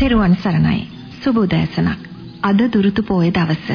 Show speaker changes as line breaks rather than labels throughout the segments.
තෙරුවන් සරණයි. සුබ උදෑසනක්. අද දුරුතු පොයේ දවස.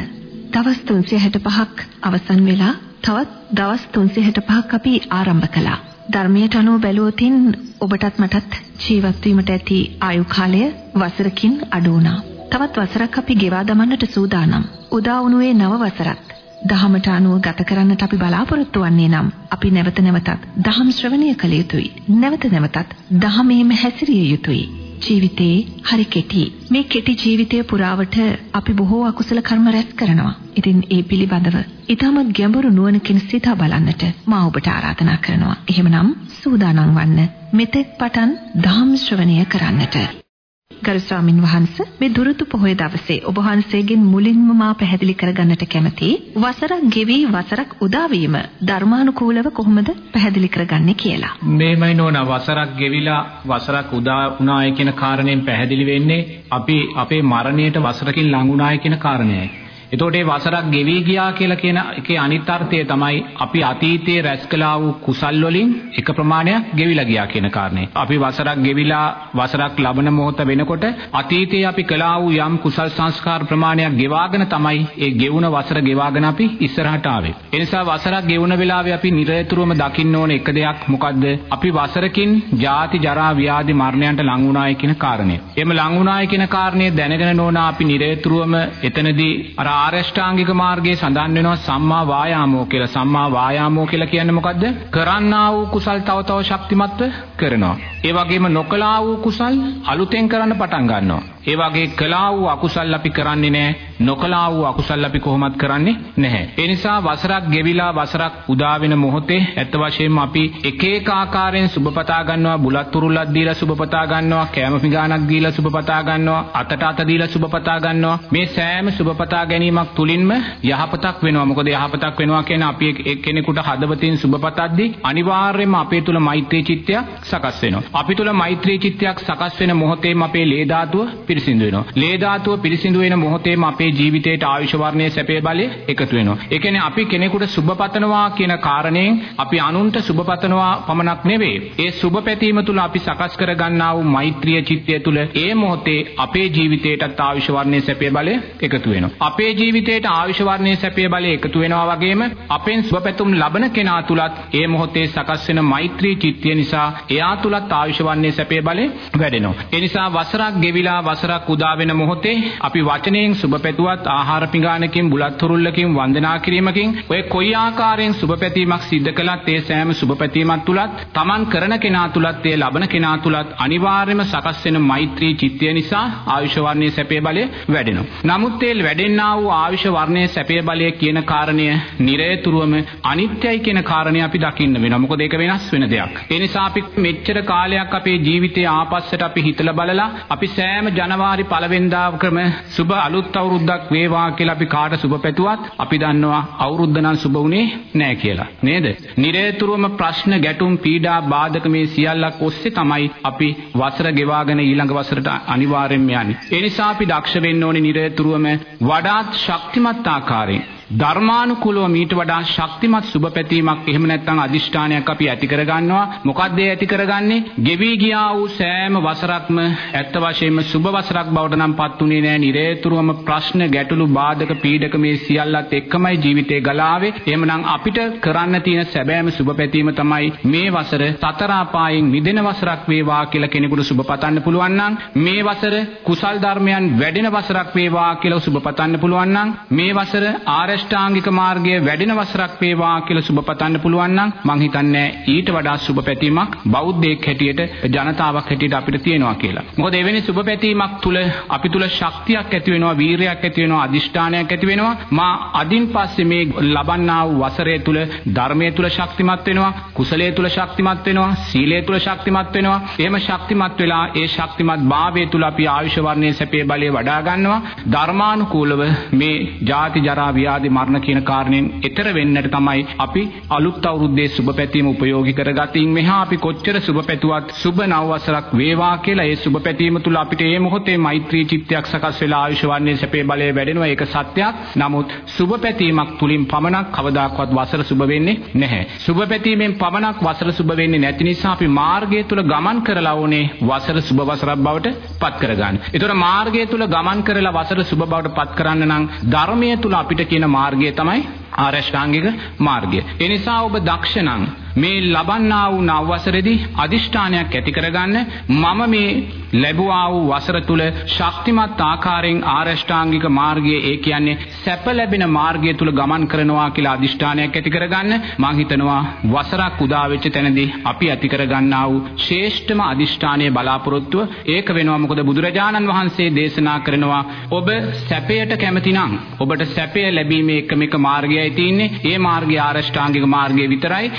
දවස් 365ක් අවසන් වෙලා තවත් දවස් 365ක් අපි ආරම්භ කළා. ධර්මයට අනුව බැලුවොතින් ඔබටත් මටත් ජීවත් වීමට ඇති ආයු කාලය වසරකින් අඩු වුණා. තවත් වසරක් අපි ගෙවා දමන්නට සූදානම්. උදා වුණේ නව වසරක්. දහමට අනුව ගත කරන්නට අපි බලාපොරොත්තු වන්නේ නම් අපි නැවත නැවතත් දහම් ශ්‍රවණය කළ යුතුයි. නැවත නැවතත් දහමේම හැසිරිය යුතුයි. ජීවිතේ හරි කෙටි. මේ කෙටි ජීවිතය පුරාවට අපි බොහෝ අකුසල කර්ම රැස් කරනවා. ඉතින් ඒ පිළිබඳව ඊටමත් ගැඹුරු නුවණකින් සිතා බලන්නට මා ඔබට ආරාධනා කරනවා. එහෙමනම් සූදානම් වන්න. මෙතෙක් පටන් ධම්ම ශ්‍රවණය කරන්නට. ගරු ස්වාමින් වහන්සේ මේ දුරුතු පොහොය දවසේ ඔබ වහන්සේගෙන් මුලින්ම මා පැහැදිලි කරගන්නට කැමති වසරක් ගෙවි වසරක් උදා වීම ධර්මානුකූලව කොහොමද පැහැදිලි කරගන්නේ කියලා.
මේමයි නෝන වසරක් ගෙවිලා වසරක් උදා වුණාය කියන කාරණයෙන් පැහැදිලි වෙන්නේ අපි අපේ මරණයට වසරකින් ලඟ වුණාය කියන කාරණයයි. එතකොට මේ වසරක් ගෙවි ගියා කියලා කියන එකේ අනිත් අර්ථය තමයි අපි අතීතයේ රැස් කළා වූ කුසල් වලින් එක ප්‍රමාණයක් ගෙවිලා ගියා කියන කාරණේ. අපි වසරක් ගෙවිලා වසරක් ලබන මොහොත වෙනකොට අතීතයේ අපි කළා වූ යම් කුසල් සංස්කාර ප්‍රමාණයක් ගෙවාගෙන තමයි ඒ ගෙවුන වසර ගෙවාගෙන අපි ඉස්සරහට ආවේ. ඒ නිසා වසරක් ගෙවුන වෙලාවේ අපි නිරතුරුවම දකින්න ඕන එක දෙයක් මොකද්ද? අපි වසරකින් ජාති ජරා ව්‍යාධි මරණයන්ට ලං වුණායි කියන කාරණය. එhme ලං වුණායි කියන කාරණේ දැනගෙන නෝනා අපි නිරතුරුවම එතනදී අර ආරෂ්ඨාංගික මාර්ගයේ සඳහන් වෙනවා සම්මා වායාමෝ කියලා. සම්මා වායාමෝ කියලා කියන්නේ මොකද්ද? කරන්නා වූ කුසල් තව තව ශක්තිමත්ව කරනවා. ඒ වගේම නොකලා වූ කුසල් අලුතෙන් කරන්න පටන් ගන්නවා. ඒ වගේ කළා වූ අකුසල් අපි කරන්නේ නැහැ. නොකලා වූ අකුසල් අපි කොහොමත් කරන්නේ නැහැ. ඒ නිසා වසරක් ගෙවිලා වසරක් උදා වෙන මොහොතේ ඇත්ත වශයෙන්ම අපි එක එක ආකාරයෙන් සුබපතා ගන්නවා, බුලත් උරුල්ලක් දීලා සුබපතා ගන්නවා, කෑම පිඟානක් දීලා සුබපතා ගන්නවා, අතට අත දීලා සුබපතා ගන්නවා. මේ සෑම සුබපතා ගැනීමක් තුලින්ම යහපතක් වෙනවා. මොකද යහපතක් වෙනවා කියන්නේ අපි කෙනෙකුට හදවතින් සුබපතද්දී අනිවාර්යයෙන්ම අපේ තුල මෛත්‍රී චිත්තයක් සකස් වෙනවා. අපි තුල මෛත්‍රී චිත්තයක් සකස් වෙන මොහොතේම අපේ ලේ ධාතුව පිරිසිදු වෙනවා. ලේ ධාතුව පිරිසිදු වෙන මොහොතේම අපේ ජීවිතයට ආයුෂ වර්ණයේ සැපේ බලය එකතු වෙනවා. ඒ කියන්නේ අපි කෙනෙකුට සුබපතනවා කියන කාරණයෙන් අපි අනුන්ට සුබපතනවා පමණක් නෙවෙයි. ඒ සුබ පැතීම තුල අපි සකස් කර ගන්නා වූ මෛත්‍රිය චිත්තය තුල ඒ මොහොතේ අපේ ජීවිතයටත් ආයුෂ වර්ණයේ සැපේ බලය එකතු වෙනවා. අපේ ජීවිතයට ආයුෂ වර්ණයේ සැපේ බලය එකතු වෙනවා වගේම අපෙන් සුබ පැතුම් ලබන කෙනා තුලත් ඒ මොහොතේ සකස් වෙන මෛත්‍රී චිත්තය නිසා එයා තුලත් ආයුෂ වර්ණයේ සැපේ බලය වැඩෙනවා. ඒ නිසා වසරක් ගෙවිලා වසරක් උදා වෙන මොහොතේ අපි වචනයෙන් සුබ පැතුවත් ආහාර පිඟානකින් බුලත් හුරුල්ලකින් වන්දනා කිරීමකින් ඔය කොයි ආකාරයෙන් සුබ පැතීමක් සිද්ධ කළත් ඒ සෑම සුබ පැතීමක් තුලත් Taman කරන කෙනා තුලත් ඒ ලබන කෙනා තුලත් අනිවාර්යයෙන්ම සකස් වෙන මෛත්‍රී චිත්තය නිසා ආයුෂ වර්ණයේ සැපේ බලය වැඩෙනවා. නමුත් ඒ වැඩෙන්නා වූ ආයුෂ වර්ණයේ සැපේ බලය කියන කාරණය නිරේතුරුවම අනිත්‍යයි කියන කාරණය අපි දකින්න වෙනවා. මොකද ඒක වෙනස් වෙන දෙයක්. ඒ නිසා අපි මෙච්චර කාලයක් අපේ ජීවිතයේ ආපස්සට අපි හිතලා බලලා අපි සෑම ජනවාරි පළවෙනිදා ක්‍රම සුබ අලුත් අවුරුද්දක් වේවා කියලා අපි කාට සුබ පැතුවත් අපි දන්නවා අවුරුද්ද නම් සුබ වුණේ නෑ කියලා. නේද? නිරේතුරුවම ප්‍රශ්න ගැටුම් පීඩා බාධක මේ සියල්ලක් ඔස්සේ තමයි අපි වසර ගෙවාගෙන ඊළඟ වසරට අනිවාර්යෙන්ම යන්නේ. ඒ නිසා අපි දක්ෂ වෙන්න ඕනේ නිරේතුරුවම වඩාත් ශක්තිමත් ආකාරයෙන් ධර්මානුකූලව මීට වඩා ශක්තිමත් සුබ පැතීමක් එහෙම නැත්නම් අදිෂ්ඨානයක් අපි ඇති කරගන්නවා. මොකක්ද ඒ ඇති කරගන්නේ? ගෙවි ගියා වූ සෑම වසරක්ම ඇත්ත වශයෙන්ම සුබ වසරක් බවට නම් පත් උනේ නෑ. නිරේතුරුවම ප්‍රශ්න ගැටලු බාධක පීඩක මේ සියල්ලත් එක්කමයි ජීවිතේ ගලාවේ. එහෙමනම් අපිට කරන්න තියෙන සැබෑම සුබ පැතීම තමයි මේ වසර සතර අපායෙන් මිදෙන වසරක් වේවා කියලා කෙනෙකුට සුබ පතන්න පුළුවන් නම් මේ වසර කුසල් ධර්මයන් වැඩෙන වසරක් වේවා කියලා සුබ පතන්න පුළුවන් නම් මේ වසර ආර ආරෂ්ඨාංගික මාර්ගයේ වැඩෙන වසරක් වේවා කියලා සුබ පතන්න පුළුවන් නම් මං හිතන්නේ ඊට වඩා සුබ පැතීමක් බෞද්ධයෙක් හැටියට ජනතාවක් හැටියට අපිට තියෙනවා කියලා. මොකද එවැනි සුබ පැතීමක් තුල අපි තුල ශක්තියක් ඇති වෙනවා, වීරයක් ඇති වෙනවා, අදිෂ්ඨානයක් ඇති වෙනවා. මා අදින් පස්සේ මේ ලබන්නා වූ වසරේ තුල ධර්මයේ තුල ශක්තිමත් වෙනවා, කුසලයේ තුල ශක්තිමත් වෙනවා, සීලයේ තුල ශක්තිමත් වෙනවා. එහෙම ශක්තිමත් වෙලා ඒ ශක්තිමත් භාවයේ තුල අපි ආයුෂ වර්ණයේ සැපේ බලය වඩා ගන්නවා. ධර්මානුකූලව මේ ජාති ජරා ව්‍යාධි ව්‍යාධි මරණ කියන කාරණෙන් ඈතර වෙන්නට තමයි අපි අලුත් අවුරුද්දේ සුබ පැතීම උපයෝගී කරගතින් මෙහා අපි කොච්චර සුබ පැතුවත් සුබ නව වසරක් වේවා කියලා ඒ සුබ පැතීම තුල අපිට මේ මොහොතේ මෛත්‍රී චිත්තයක් සකස් වෙලා ආයුෂ වන්නේ සැපේ බලය වැඩෙනවා ඒක සත්‍යයක්. නමුත් සුබ පැතීමක් තුලින් පමණක් කවදාකවත් වසර සුබ වෙන්නේ නැහැ. සුබ පැතීමෙන් පමණක් වසර සුබ වෙන්නේ නැති නිසා අපි මාර්ගය තුල ගමන් කරලා ඕනේ වසර සුබ වසරක් බවට පත් කරගන්න. ඒතර මාර්ගය තුල ගමන් කරලා වසර සුබ බවට පත් කරන්න නම් ධර්මය තුල අපිට කියන මාර්ගය තමයි ආරෂ්ඨාංගික මාර්ගය. ඒ නිසා ඔබ දක්ෂ නම් මේ ලබන්නා වූ නව වසරේදී අදිෂ්ඨානයක් ඇති කරගන්න මම මේ ලැබුවා වූ වසර තුල ශක්තිමත් ආකාරයෙන් ආරෂ්ඨාංගික මාර්ගයේ ඒ කියන්නේ සැප ලැබෙන මාර්ගය තුල ගමන් කරනවා කියලා අදිෂ්ඨානයක් ඇති කරගන්න මම හිතනවා වසරක් උදා වෙච්ච තැනදී අපි ඇති කරගන්නා වූ ශ්‍රේෂ්ඨම අදිෂ්ඨානයේ බලාපොරොත්තුව ඒක වෙනවා. මොකද බුදුරජාණන් වහන්සේ දේශනා කරනවා ඔබ සැපයට කැමති නම් ඔබට සැපය ලැබීමේ එකම එක මාර්ගයයි තියෙන්නේ. ඒ මාර්ගය ආරෂ්ඨාංගික මාර්ගය විතරයි.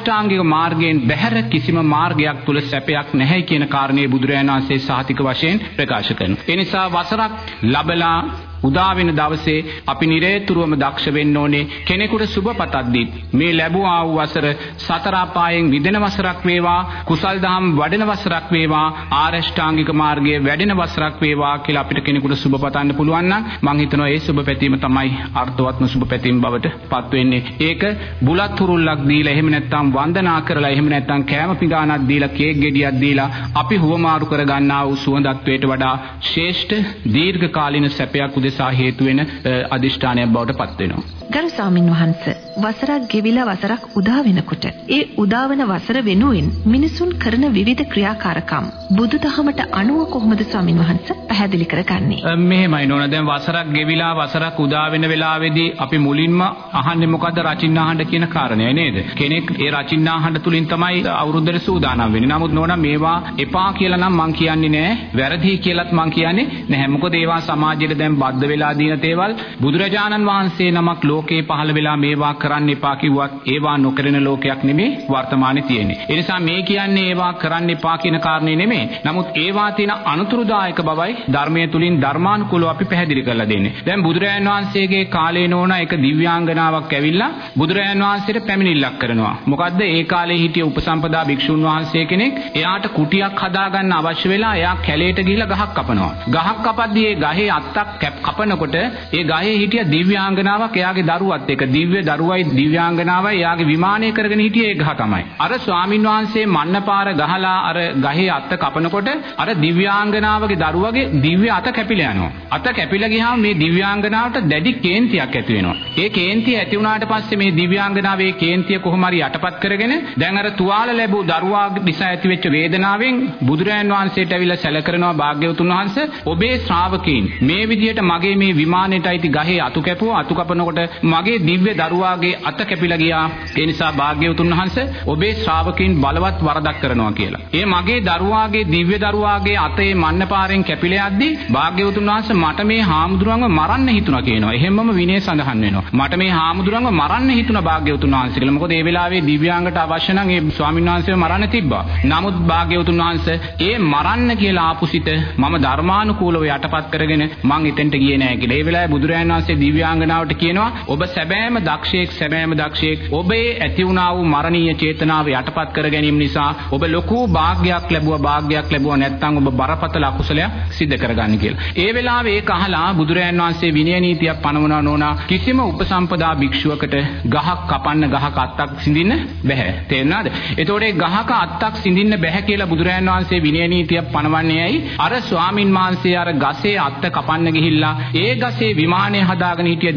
ආරෂ්ඨාංගික මාර්ගයෙන් බැහැර කිසිම මාර්ගයක් තුල සැපයක් නැහැ කියන කාරණේ බුදුරජාණන් වහන්සේ සාහිතික වශයෙන් ප්‍රකාශ කරනවා. ඒ නිසා වසරක් ලැබලා උදා වෙන දවසේ අපි නිරේතුරුවම දක්ෂ වෙන්න ඕනේ. කෙනෙකුට සුබ පතද්දී මේ ලැබුවා වූ වසර සතර අපායෙන් විදෙන වසරක් වේවා කුසල් දහම් වඩන වසරක් වේවා ආරෂ්ඨාංගික මාර්ගයේ වැඩෙන වසරක් වේවා කියලා අපිට කෙනෙකුට සුබ පතන්න පුළුවන් නම් මම හිතනවා ඒ සුබ පැතීම තමයි අර්ථවත්ම සුබ පැතීම බවට පත් වෙන්නේ. ඒක බුලත් හුරුල්ලක් දීලා එහෙම නැත්නම් වන්දනා කරලා එහෙම නැත්නම් කෑම පිඟානක් දීලා කේක් ගෙඩියක් දීලා අපි හුවමාරු කරගන්නා වූ සුවඳත්වයට වඩා ශ්‍රේෂ්ඨ දීර්ඝ කාලින සැපයක් උදෙසා හේතු වෙන අදිෂ්ඨානයක් බවට පත් වෙනවා.
ගරු ස්වාමින් වහන්සේ වසරක් ගෙවිලා වසරක් උදා වෙනකොට ඒ උදාවන වසර වෙනුවෙන් මිනිසුන් කරන විවිධ ක්‍රියාකාරකම් බුදුදහමට අනුව කොහොමද ස්වාමින් වහන්සේ පැහැදිලි කරගන්නේ?
මෙහෙමයි නෝන දැන් වසරක් ගෙවිලා වසරක් උදා වෙන වෙලාවේදී අපි මුලින්ම අහන්නේ මොකද්ද රචින්නාහඬ කියන කාරණය නේද? කෙනෙක් ඒ රචින්නාහඬ තුලින් තමයි අවුරුද්දට සූදානම් වෙන්නේ. නමුත් නෝන මේවා එපා කියලා නම් මං කියන්නේ නෑ. වැරදි කියලාත් මං කියන්නේ නැහැ. මොකද ඒවා සමාජයට දැන් බද්ධ වෙලා දින තේවල් බුදුරජාණන් වහන්සේ නමක් ලෝකේ පහළ වෙලා මේවා කරන්න එපා කිව්වත් ඒවා නොකරන ලෝකයක් නෙමේ වර්තමානයේ තියෙන්නේ. ඒ නිසා මේ කියන්නේ ඒවා කරන්න එපා කියන කාරණේ නෙමේ. නමුත් ඒවා තියෙන අනුතුරුදායක බවයි ධර්මයේ තුලින් ධර්මානුකූලව අපි පැහැදිලි කරලා දෙන්නේ. දැන් බුදුරජාණන් වහන්සේගේ කාලේ නෝන එක දිව්‍යාංගනාවක් ඇවිල්ලා බුදුරජාණන් වහන්සේට පැමිණිල්ලක් කරනවා. මොකද්ද ඒ කාලේ හිටිය උපසම්පදා භික්ෂුන් වහන්සේ කෙනෙක් එයාට කුටියක් හදාගන්න අවශ්‍ය වෙලා එයා කැලේට ගිහිල්ලා ගහක් කපනවා. ගහක් කපද්දී ඒ ගහේ අත්තක් කපනකොට ඒ ගහේ හිටිය දිව්‍යාංගනාවක් එයාගේ දරුවත් එක්ක දිව්‍ය දරුවයි දිව්‍යාංගනාවයි එයාගේ විමානය කරගෙන හිටියේ ඒ ගහ තමයි. අර ස්වාමින් වහන්සේ මන්නපාර ගහලා අර ගහේ අත්ත කපනකොට අර දිව්‍යාංගනාවගේ දරුවගේ දිව්‍ය අත කැපිලා යනවා. අත කැපිලා ගියාම මේ දිව්‍යාංගනාවට දැඩි කේන්තියක් ඇති වෙනවා. ඒ කේන්තිය ඇති වුණාට පස්සේ මේ දිව්‍යාංගනාවේ කේන්තිය කොහොම හරි යටපත් කරගෙන දැන් අර තුවාල ලැබූ දරුවා නිසා ඇතිවෙච්ච වේදනාවෙන් බුදුරයන් වහන්සේට ඇවිල්ලා සැල කරනවා භාග්‍යවතුන් වහන්සේ ඔබේ ශ්‍රාවකීන් මේ විදිහට මගේ මේ විමානෙට අයිති ගහේ අතු කැපුවා අතු කපනකොට මගේ දිව්‍ය දරුවාගේ අත කැපිලා ගියා. ඒ නිසා භාග්‍යවතුන් වහන්සේ ඔබේ ශ්‍රාවකීන් බලවත් වරදක් කරනවා කියලා. ඒ මගේ දරුවාගේ දිව්‍ය දරුවාගේ අතේ මන්නපාරෙන් කැපිලා යද්දි භාග්‍යවතුන් වහන්සේ මට මේ හාමුදුරුවන්ව මරන්න හිතුණා කියනවා. එහෙමම විනය සඳහන් වෙනවා. මට මේ හාමුදුරුවන්ව මරන්න හිතුණා භාග්‍යවතුන් වහන්සේ කියලා. මොකද ඒ වෙලාවේ දිව්‍යාංගට අවශ්‍ය නම් ඒ ස්වාමීන් වහන්සේව මරන්න තිබ්බා. නමුත් භාග්‍යවතුන් වහන්සේ ඒ මරන්න කියලා ආපු සිට මම ධර්මානුකූලව යටපත් කරගෙන මං එතෙන්ට ගියේ නෑ කියලා. ඒ වෙලාවේ බුදුරජාණන් වහන්සේ දිව්‍යාංගනාවට කියනවා ඔබ සැබෑම දක්ෂයෙක් සැබෑම දක්ෂයෙක් ඔබේ ඇති වුණා වූ මරණීය චේතනාව යටපත් කර ගැනීම නිසා ඔබ ලොකු වාග්යක් ලැබුවා වාග්යක් ලැබුවා නැත්නම් ඔබ බරපතල අකුසලයක් සිද්ධ කරගන්න කියලා. ඒ වෙලාවේ ඒක අහලා බුදුරජාණන් වහන්සේ විනය නීතියක් පනවනවා නෝනා කිසිම උපසම්පදා භික්ෂුවකට ගහක් කපන්න ගහක අත්තක් සිඳින්න බෑ. තේරුණාද? එතකොට ඒ ගහක අත්තක් සිඳින්න බෑ කියලා බුදුරජාණන් වහන්සේ විනය නීතියක් පනවන්නේ ඇයි? අර ස්වාමින් වහන්සේ අර ගසේ අත්ත කපන්න ගිහිල්ලා ඒ ගසේ විමානය හදාගෙන හිටිය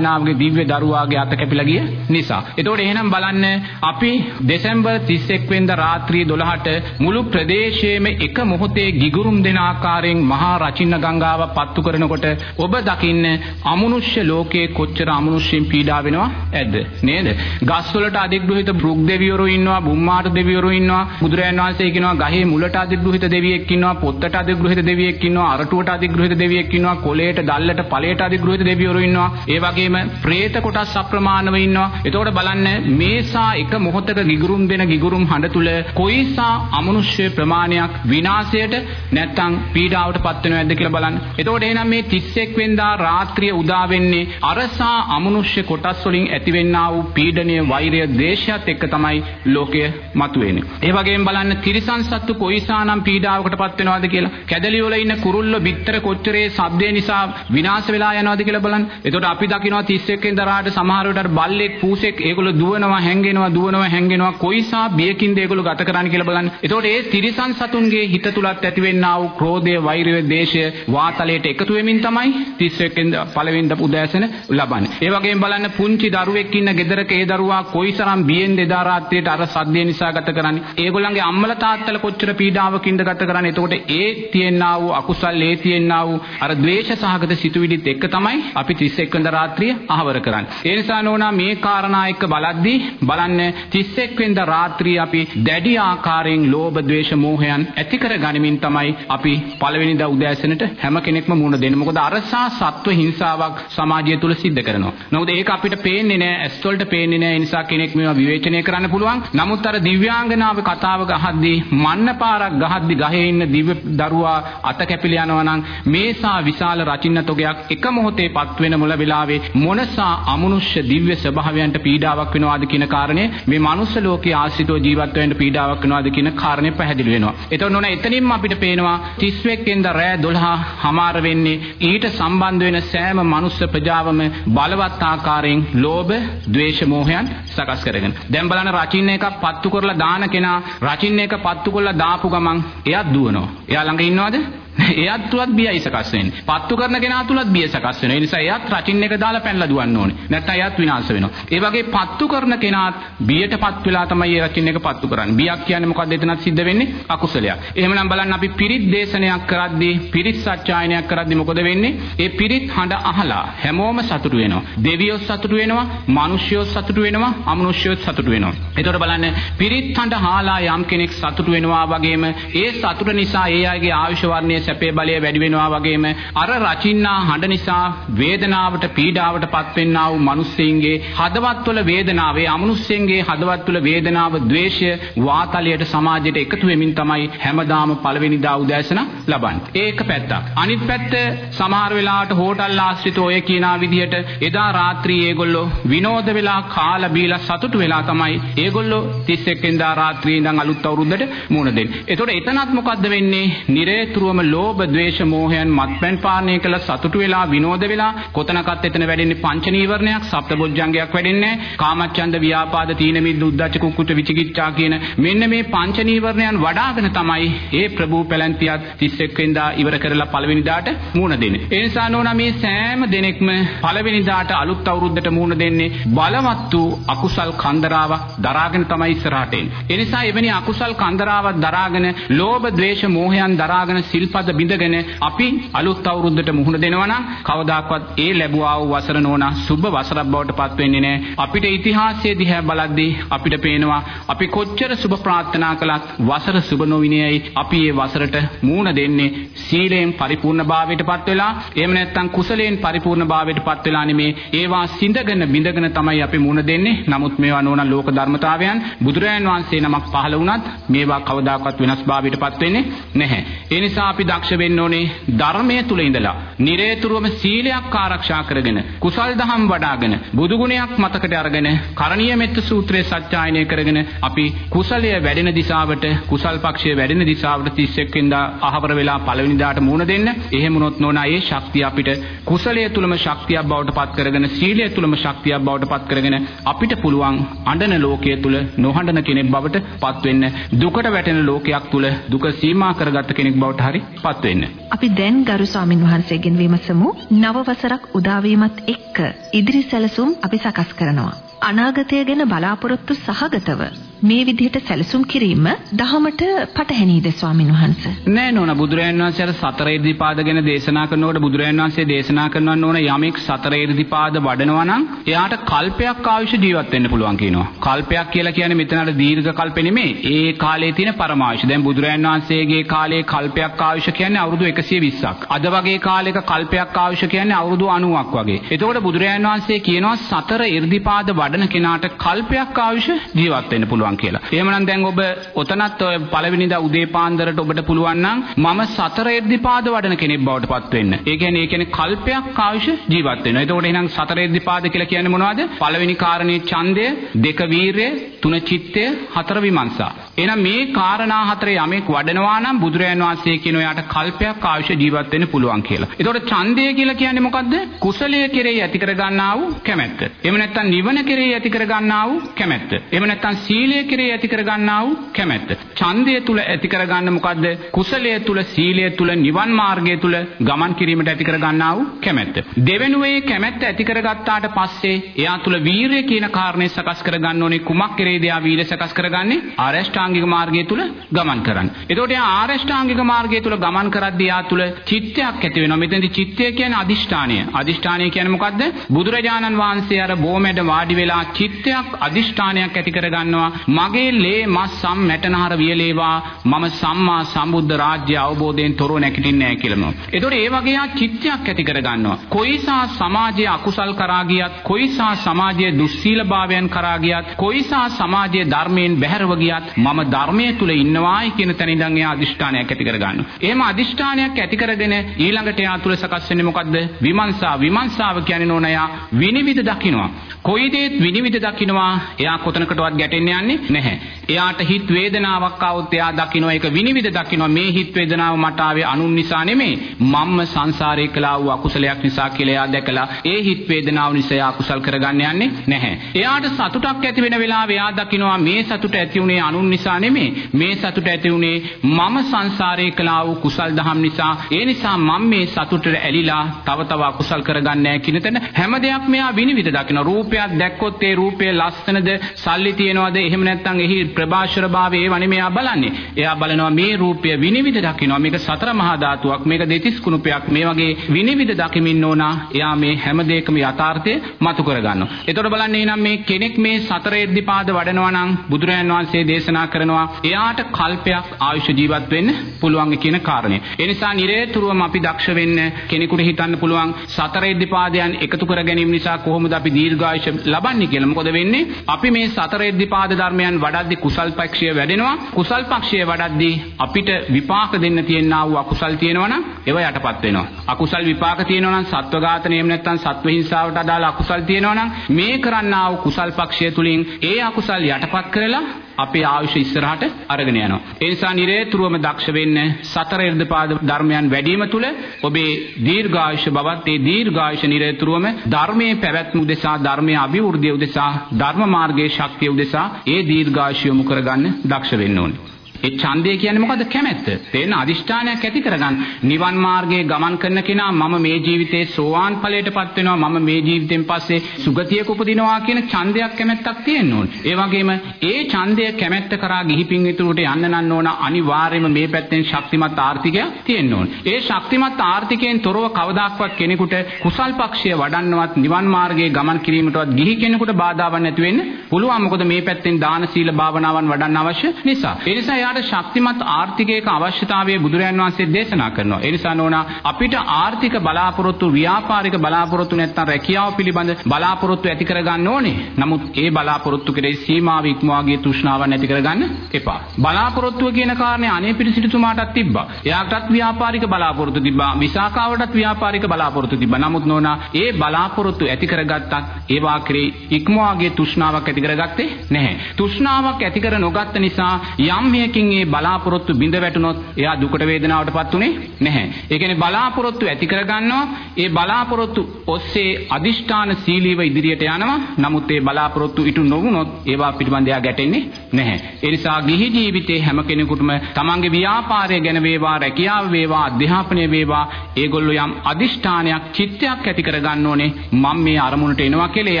දිව්‍යාංගනාවගේ දිව්‍ය දරුවාගේ අත කැපිලා ගිය නිසා. එතකොට එහෙනම් බලන්න අපි දෙසැම්බර් 31 වෙනිදා රාත්‍රී 12ට මුළු ප්‍රදේශයේම එක මොහොතේ ගිගුරුම් දෙන ආකාරයෙන් මහා රචින්න ගංගාව පත්තු කරනකොට ඔබ දකින්න අමනුෂ්‍ය ලෝකයේ කොච්චර අමනුෂ්‍යයන් පීඩා වෙනවා ඇද්ද නේද? ගස්වලට අධිග්‍රහිත බෘග් දෙවිවරු ඉන්නවා, බුම්මාට දෙවිවරු ඉන්නවා. බුදුරයන් වහන්සේ කියනවා ගහේ මුලට අධිග්‍රහිත දෙවියෙක් ඉන්නවා, පොත්තට අධිග්‍රහිත දෙවියෙක් ඉන්නවා, අරටුවට අධිග්‍රහිත දෙවියෙක් ඉන්නවා, කොළේට, දැල්ලට, ඵලයට අධිග්‍රහිත දෙවිවරු ඉන්නවා. ඒ වගේම പ്രേත කොටස් අප්‍රමාණව ඉන්නවා. එතකොට බලන්න මේසා එක මොහොතක ගිගුරුම් දෙන ගිගුරුම් හඬ තුල කොයිසා අමනුෂ්‍ය ප්‍රමාණයක් විනාශයට නැත්තම් පීඩාවට පත් වෙනවද කියලා බලන්න. එතකොට එහෙනම් මේ 31 වෙනිදා රාත්‍රිය උදා වෙන්නේ අරසා අමනුෂ්‍ය කොටස් වලින් ඇතිවෙන්නා වූ පීඩනීය වෛරය දේශයත් එක්ක තමයි ලෝකය මතුවෙන්නේ. ඒ වගේම බලන්න තිරිසන් සත්තු කොයිසානම් පීඩාවකට පත් වෙනවද කියලා. කැදලි වල ඉන්න කුරුල්ලෝ බිත්තර කොච්චරේ ශබ්දේ නිසා විනාශ වෙලා යනවද කියලා බලන්න. එතකොට අපි දකිනවා 31 වෙනිදා රාට සමහර වෙලාවට බල්ලෙක් පූසෙක් ඒගොල්ලෝ දුවනවා හැංගෙනවා දුවනවා හැංගෙනවා කොයිසා බියකින්ද ඒගොල්ලෝ ගත කරන්නේ කියලා බලන්න. එතකොට ඒ තිරිසන් සතුන්ගේ හිත තුලත් ඇතිවෙනා වූ ක්‍රෝධය, වෛරය, දේශය වාතලයට එකතු වෙමින් තමයි 31 වෙනිදා පළවෙනිදා උදෑසන ලබන්නේ. ඒ වගේම බලන්න පුංචි දරුවෙක් ඉන්න ගෙදරක ඒ දරුවා කොයිතරම් බියෙන් දෙදා රාත්‍රියට අර සද්දේ නිසා ගත කරන්නේ. ඒගොල්ලන්ගේ අම්මලා තාත්තලා කොච්චර පීඩාවකින්ද ගත කරන්නේ. එතකොට ඒ තියෙනා වූ අකුසල් ඒ තියෙනා වූ අර ද්වේෂ සහගත සිතුවිලිත් එක්ක තමයි අපි 31 වෙනිදා රාත්‍රිය අහවර කරන්නේ. ඒ නිසා නෝනා මේ කාරණා එක්ක බලද්දී බලන්න 31 වෙනිදා රාත්‍රිය අපි දැඩි ආකාරයෙන් ලෝභ ද්වේෂ මෝහයන් ඇති කර ගනිමින් තමයි අපි පළවෙනිදා උදෑසනට හැම කෙනෙක්ම මුණ දෙන්නේ. මොකද අරසා සත්ව හිංසාවක් සමාජය තුල සිද්ධ කරනවා. නමුත් ඒක අපිට පේන්නේ නැහැ, ඇස් වලට පේන්නේ නැහැ. ඒ නිසා කෙනෙක් මේවා විවේචනය කරන්න පුළුවන්. නමුත් අර දිව්‍යාංගනාවේ කතාව ගහද්දී මන්න පාරක් ගහද්දී ගහේ ඉන්න දිව්‍ය දරුවා අත කැපිලා යනවා නම් මේසා විශාල රචින්න තොගයක් එක මොහොතේ පත් වෙන මුල වෙලාවේ මොනසා අමනුෂ්‍ය දිව්‍ය ස්වභාවයන්ට පීඩාවක් වෙනවාද කියන කාරණය මේ මනුස්ස ලෝකයේ ආශ්‍රිතව ජීවත් වෙන්න පීඩාවක් වෙනවාද කියන කාරණය පැහැදිලි වෙනවා. එතකොට නෝන එතනින්ම අපිට පේනවා 31 වෙනිදා රෑ 12 හමාර වෙන්නේ ඊට සම්බන්ධ වෙන සෑම මනුස්ස ප්‍රජාවම බලවත් ආකාරයෙන් ලෝභ, ද්වේෂ, මෝහයන් සකස් කරගෙන. දැන් බලන්න රචින්න එකක් පත්තු කරලා දාන කෙනා රචින්න එක පත්තු කරලා දාපු ගමන් එයාත් දුවනවා. එයා ළඟ ඉන්නවද? එයාත් තුලත් බියයි සකස් වෙන්නේ. පත්තු කරන කෙනා තුලත් බිය සකස් වෙනවා. ඒ නිසා එයාත් රචින්න එක දාලා පැනලා දුවන්න ඕනේ. නැත්නම් එයාත් විනාශ වෙනවා. ඒ වගේ පත්තු කරන කෙනාත් බියටපත් වෙලා තමයි ඒ රචින්න එක පත්තු කරන්නේ. බියක් කියන්නේ මොකක්ද එතනත් සිද්ධ වෙන්නේ? අකුසලයක්. එහෙමනම් බලන්න අපි පිරිත් දේශනයක් කරද්දී, පිරිත් සත්‍යයනයක් කරද්දී මොකද වෙන්නේ? ඒ පිරිත් හඬ අහලා හැමෝම සතුටු වෙනවා. දෙවියෝ සතුටු වෙනවා, මිනිස්යෝ සතුටු වෙනවා, අමනුෂ්‍යෝ සතුටු වෙනවා. ඒතකොට බලන්න පිරිත් හඬ අහලා යම් කෙනෙක් සතුටු වෙනවා වගේම ඒ සතුට නිසා ඒ අයගේ ආයුෂ වර්ණය සැපේ බලය වැඩි වෙනවා වගේම අර රචින්නා හඬ නිසා වේදනාවට පීඩාවට පත්වෙන්නා වූ මිනිස්සෙන්ගේ හදවත්වල වේදනාව ඒ අමනුෂ්‍යයන්ගේ හදවත්වල වේදනාව ද්වේෂය වාතලයට සමාජයට එකතු වෙමින් තමයි හැමදාම පළවෙනිදා උදෑසන ලබන්නේ. ඒක පැත්තක්. අනිත් පැත්ත සමහර වෙලාවට හෝටල් ආශ්‍රිත ඔය කියනා විදිහට එදා රාත්‍රියේ ඒගොල්ලෝ විනෝද වෙලා කාලා බීලා සතුටු වෙලා තමයි ඒගොල්ලෝ 31 වෙනිදා රාත්‍රියේ ඉඳන් අලුත් අවුරුද්දට මුණ දෙන්නේ. එතකොට එතනත් මොකද්ද වෙන්නේ? නිරේතුරුවම ලෝභ, ද්වේෂ, මෝහයන් මත්පැන් පානය කළ සතුටු වෙලා විනෝද වෙලා කොතනකත් එතන වැඩෙන්නේ පංච නීවරණයක්, සප්තබොජ්ජංගයක් වැඩෙන්නේ කාමච්ඡන්ද, ව්‍යාපාද, තීන මිද්ද, උද්ධච්ච, කුක්කුච්ච, විචිකිච්ඡා කියන මෙන්න මේ පංච නීවරණයන් වඩාගෙන තමයි ඒ ප්‍රභූ පැලැන්තියත් 31 වෙනිදා ඉවර කරලා පළවෙනිදාට මුණ දෙන්නේ. ඒ නිසා නෝනා මේ සෑම දිනෙකම පළවෙනිදාට අලුත් අවුරුද්දට මුණ දෙන්නේ බලවත් වූ අකුසල් කන්දරාවක් දරාගෙන තමයි ඉස්සරහට එන්නේ. ඒ නිසා එවැනි අකුසල් කන්දරාවක් දරාගෙන ලෝභ, ද්වේෂ, මෝහයන් දරාගෙන සිල්පද බිඳගෙන අපි අලුත් අවුරුද්දට මුහුණ දෙනවා නම් කවදාක්වත් ඒ ලැබුවා වූ වසර නෝනා සුබ වසරක් බවට පත් වෙන්නේ නැහැ. අපිට ඉතිහාසයේ දිහා බලද්දී අපිට පේනවා අපි කොච්චර සුබ ප්‍රාර්ථනා කළත් වසර සුබ නොවිනේයි අපි මේ වසරට මුහුණ දෙන්නේ සීලයෙන් පරිපූර්ණභාවයට පත් වෙලා එහෙම නැත්නම් කුසලයෙන් පරිපූර්ණභාවයට පත් වෙලා නෙමේ ඒවා සිඳගෙන බිඳගෙන තමයි අපි මුහුණ දෙන්නේ. නමුත් මේවා නෝනා ලෝක ධර්මතාවයන් බුදුරජාන් වහන්සේ නමක් පහළ වුණත් මේවා කවදාකවත් වෙනස්භාවයට පත් වෙන්නේ නැහැ. ඒ නිසා අපි දක්ෂ වෙන්න ඕනේ ධර්මයේ තුල ඉඳලා නිරේතුරුවම සීලයක් ආරක්ෂා කරගෙන කුසල් දහම් වඩ아가න බුදු ගුණයක් මතකට අරගෙන කරණීය මෙත්ත සූත්‍රයේ සත්‍යයනය කරගෙන අපි කුසලය වැඩෙන දිශාවට කුසල් පක්ෂයේ වැඩෙන දිශාවට 31 වෙනිදා අහවර වෙලා පළවෙනිදාට මුහුණ දෙන්න. එහෙම වුණොත් නෝනා ඒ ශක්තිය අපිට කුසලය තුලම ශක්තියක් බවට පත් කරගෙන සීලය තුලම ශක්තියක් බවට පත් කරගෙන අපිට පුළුවන් අඬන ලෝකයේ තුල නොහඬන කෙනෙක් බවට පත් වෙන්න දුකට වැටෙන ලෝකයක් තුල දුක සීමා කරගත්ත කෙනෙක් බවට හරි පත් වෙන්න.
අපි දැන් ගරු ස්වාමින් වහන්සේගෙන් විමසමු නව වසරක් උදා වීමත් එක්ක ඉදිරි සැලසුම් අපි සකස් කරනවා. අනාගතය ගැන බලාපොරොත්තු සහගතව මේ විදිහට සැලසුම් කිරීම දහමට පටහැනිද ස්වාමින් වහන්සේ?
නෑ නෝන බුදුරයන් වහන්සේ අර සතර ඉර්ධිපාද ගැන දේශනා කරනකොට බුදුරයන් වහන්සේ දේශනා කරනවා නෝන යමෙක් සතර ඉර්ධිපාද වඩනවා නම් එයාට කල්පයක් ආයුෂ ජීවත් වෙන්න පුළුවන් කියනවා. කල්පයක් කියලා කියන්නේ මෙතන අර දීර්ඝ කල්පෙ නෙමෙයි. ඒ කාලේ තියෙන පරමායුෂ. දැන් බුදුරයන් වහන්සේගේ කාලේ කල්පයක් ආයුෂ කියන්නේ අවුරුදු 120ක්. අද වගේ කාලයක කල්පයක් ආයුෂ කියන්නේ අවුරුදු 90ක් වගේ. එතකොට බුදුරයන් වහන්සේ කියනවා සතර ඉර්ධිපාද වඩන කෙනාට කල්පයක් ආයුෂ ජීවත් වෙන්න පුළුවන් කියලා. එහෙමනම් දැන් ඔබ ඔතනත් ඔය පළවෙනිදා උදේ පාන්දරට ඔබට පුළුවන් නම් මම සතර ඉර්ධිපාද වඩන කෙනෙක් බවට පත් වෙන්න. ඒ කියන්නේ ඒ කියන්නේ කල්පයක් ආයුෂ ජීවත් වෙනවා. එතකොට එහෙනම් සතර ඉර්ධිපාද කියලා කියන්නේ මොනවද? පළවෙනි කාරණේ ඡන්දය, දෙක වීරය, තුන චිත්තය, හතර විමර්ශා. එහෙනම් මේ කාරණා හතර යමෙක් වඩනවා නම් බුදුරජාන් වහන්සේ කියන ඔයාට කල්පයක් ආයුෂ ජීවත් වෙන්න පුළුවන් කියලා. එතකොට ඡන්දය කියලා කියන්නේ මොකද්ද? කුසලයේ කෙරෙහි ඇති කර ගන්නා වූ කැමැත්ත. එහෙම නැත්නම් නිවන කෙරෙහි ඇති කර ගන්නා වූ කැමැත්ත. එහෙම නැත්නම් සීලය කෙරෙහි ඇති කර ගන්නා වූ කැමැත්ත. ඡන්දය තුල ඇති කර ගන්න මොකද්ද? කුසලය තුල සීලය තුල නිවන් මාර්ගය තුල ගමන් කිරීමට ඇති කර ගන්නා වූ කැමැත්ත. දෙවෙනුවේ කැමැත්ත ඇති කරගත්තාට පස්සේ එයා තුල වීරිය කියන කාරණේ සකස් කර ගන්න ඕනේ කුමක් කෙරෙහිද එයා වීරිය සකස් කරගන්නේ? ආරෂ්ඨාංගික මාර්ගය තුල ගමන් කරන්න. එතකොට එයා ආරෂ්ඨාංගික මාර්ගය තුල ගමන් කරද්දී එයා තුල චිත්තයක් ඇති වෙනවා. මෙතනදී චිත්තය කියන්නේ අදිෂ්ඨානය. අදිෂ්ඨානය කියන්නේ මොකද්ද? බුදුරජාණන් වහන්සේ අර බොමැඩ වාඩි වෙලා චිත්තයක් අදිෂ්ඨානයක් ඇති කර ගන්නවා. මගේ ලේ මස් සම් මැටනහර වියලේවා මම සම්මා සම්බුද්ධ රාජ්‍ය අවබෝධයෙන් තොරව නැගිටින්නේ නැහැ කියලාම. ඒතකොට ඒ වගේ යා චිත්තයක් ඇති කර ගන්නවා. කොයිසා සමාජයේ අකුසල් කරා ගියත්, කොයිසා සමාජයේ දුස්සීලභාවයන් කරා ගියත්, කොයිසා සමාජයේ ධර්මයෙන් බැහැරව ගියත් මම ධර්මයේ තුල ඉන්නවායි කියන තැන ඉඳන් එයා අදිෂ්ඨානයක් ඇති කර ගන්නවා. එහෙම අදිෂ්ඨානයක් ඇති කරගෙන ඊළඟට එයා තුල සකස් වෙන්නේ මොකද්ද? විමර්ශා. විමර්ශාව කියන්නේ නෝන එයා විනිවිද දකින්නවා. කොයි දේත් විනිවිද දකින්නවා. එයා කොතනකටවත් ගැටෙන්නේ යන්නේ නැහැ. එයාට හිත වේදනාවක් ආවොත් එයා දකින්නවා ඒක විනිවිද දකින්නවා. මේ හිත වේදනාව මට ආවේ අනුන් නිසා නෙමෙයි. මම්ම සංසාරේ කළා වූ අකුසලයක් නිසා කියලා එයා දැකලා ඒ හිත වේදනාව නිසා එයා අකුසල් කරගන්න යන්නේ නැහැ. එයාට සතුටක් ඇති වෙන වෙලාවේ එයා දකින්නවා මේ සතුට ඇති උනේ අනුන් නිසා නෙමෙයි. මේ සතුට ඇති උනේ මම සංසාරේ කළා වූ කුසල් දහම් නිසා. ඒ නිසා මම මේ සතුටට ඇලිලා තව තව අකුසල් කරගන්නේ නැහැ කියන තැන හැම දෙයක් මෙයා විනිවිද දකින්න. රූපයක් දැක්කොත් ඒ රූපය ලස්සනද, සල්ලි තියනවාද, එහෙම නැත්නම් එහි ප්‍රභාෂරභාවය ඒව නෙමෙයි එයා බලන්නේ. එයා බලනවා මේ රූපය විනිවිද දකින්නවා. මේක සතර මහා ධාතුවක්, මේක දෙතිස් කුණුපයක්. මේ වගේ විනිවිද දකිමින් ඕන එයා මේ හැම දෙයකම යථාර්ථය මතු කරගන්නවා. එතකොට බලන්න එහෙනම් මේ කෙනෙක් මේ සතර එද්දිපාද වඩනවා නම් බුදුරජාන් වහන්සේ දේශනා කරනවා එයාට කල්පයක් ආයුෂ ජීවත් වෙන්න පුළුවන් කියන කාරණය. ඒ නිසා නිරේතුරුවම අපි දක්ෂ වෙන්න කෙනෙකුට හිතන්න පුළුවන් සතර එද්දිපාදයන් එකතු කර ගැනීම නිසා කොහොමද අපි දීර්ඝායුෂ ලබන්නේ කියලා. මොකද වෙන්නේ? අපි මේ සතර එද්දිපාද ධර්මයන් වඩද්දී කුසල් පක්ෂය වැඩෙනවා. කුසල් පක්ෂය වඩද්දී අපිට විපාක දෙන්න තියෙනා වූ අකුසල් තියෙනවා නම් ඒව යටපත් වෙනවා. අකුසල් විපාක තියෙනවා නම් සත්ව ඝාතනය එහෙම නැත්නම් සත්ව හිංසාවට අදාළ අකුසල් තියෙනවා නම් මේ කරන්නා වූ කුසල් පක්ෂය තුලින් ඒ අකුසල් යටපත් කරලා අපේ ආයුෂ ඉස්සරහට අරගෙන යනවා. ඒ නිසා නිරේතුරුවම දක්ෂ වෙන්න සතර ඉර්ධපාද ධර්මයන් වැඩිම තුල ඔබේ දීර්ඝායුෂ බවත් ඒ දීර්ඝායුෂ නිරේතුරුවම ධර්මයේ පැවැත්ම උදෙසා ධර්මයේ අභිවෘද්ධිය උදෙසා ධර්ම මාර්ගයේ ශක්තිය උදෙසා ඒ දීර්ඝායුෂ යොමු කරගන්න දක්ෂ වෙන්න ඕනේ. ඒ ඡන්දය කියන්නේ මොකද්ද? කැමැත්ත. තේන අදිෂ්ඨානයක් ඇති කරගන්න. නිවන් මාර්ගයේ ගමන් කරන කෙනා මම මේ ජීවිතේ සෝවාන් ඵලයටපත් වෙනවා. මම මේ ජීවිතෙන් පස්සේ සුගතියක උපදිනවා කියන ඡන්දයක් කැමැත්තක් තියෙන්න ඕනේ. ඒ වගේම ඒ ඡන්දය කැමැත්ත කරා ගිහි පින්විතුරුට යන්න නන්න ඕන අනිවාර්යයෙන්ම මේ පැත්තෙන් ශක්තිමත් ආර්ථිකයක් තියෙන්න ඕනේ. ඒ ශක්තිමත් ආර්ථිකයෙන් තොරව කවදාක්වත් කෙනෙකුට කුසල් පක්ෂය වඩන්නවත් නිවන් මාර්ගයේ ගමන් කිරීමටවත් ගිහි කෙනෙකුට බාධාවක් නැති වෙන්න පුළුවන්. මොකද මේ පැත්තෙන් දාන සීල භාවනාවන් වඩන්න අවශ්‍ය නිසා. ඒ නිසා එයාට ශක්තිමත් ආර්ථිකයක අවශ්‍යතාවය බුදුරයන් වහන්සේ දේශනා කරනවා. ඒ නිසා නෝනා අපිට ආර්ථික බලාපොරොත්තු ව්‍යාපාරික බලාපොරොත්තු නැත්නම් රැකියාව පිළිබඳ බලාපොරොත්තු ඇති කරගන්න ඕනේ. නමුත් ඒ බලාපොරොත්තු කෙරෙහි සීමාව ඉක්මවාගේ තෘෂ්ණාවක් නැති කරගන්න එපා. බලාපොරොත්තුව කියන කාරණේ අනේ පිරිසිදුතුමාටත් තිබ්බා. එයාටත් ව්‍යාපාරික බලාපොරොත්තු තිබ්බා. විසාකාවටත් ව්‍යාපාරික බලාපොරොත්තු තිබ්බා. නමුත් නෝනා ඒ බලාපොරොත්තු ඇති කරගත්තත් ඒවා කෙරෙහි ඉක්මවාගේ තෘෂ්ණාවක් ඇති කරගත්තේ නැහැ. තෘෂ්ණාවක් ඇති කර නොගත්ත නිසා යම් හේකින් එකකින් ඒ බලාපොරොත්තු බිඳ වැටුනොත් එයා දුකට වේදනාවටපත් උනේ නැහැ. ඒ කියන්නේ බලාපොරොත්තු ඇති කරගන්නවා. ඒ බලාපොරොත්තු ඔස්සේ අදිෂ්ඨාන සීලීව ඉදිරියට යනවා. නමුත් ඒ බලාපොරොත්තු ඉටු නොවුනොත් ඒවා පිටිබඳ එයා ගැටෙන්නේ නැහැ. ඒ නිසා ගිහි ජීවිතේ හැම කෙනෙකුටම තමන්ගේ ව්‍යාපාරය ගැන වේවා, රැකියාව වේවා, අධ්‍යාපනය වේවා, ඒගොල්ලෝ යම් අදිෂ්ඨානයක්, චිත්තයක් ඇති කරගන්න ඕනේ. මම මේ අරමුණට එනවා කියලා ඒ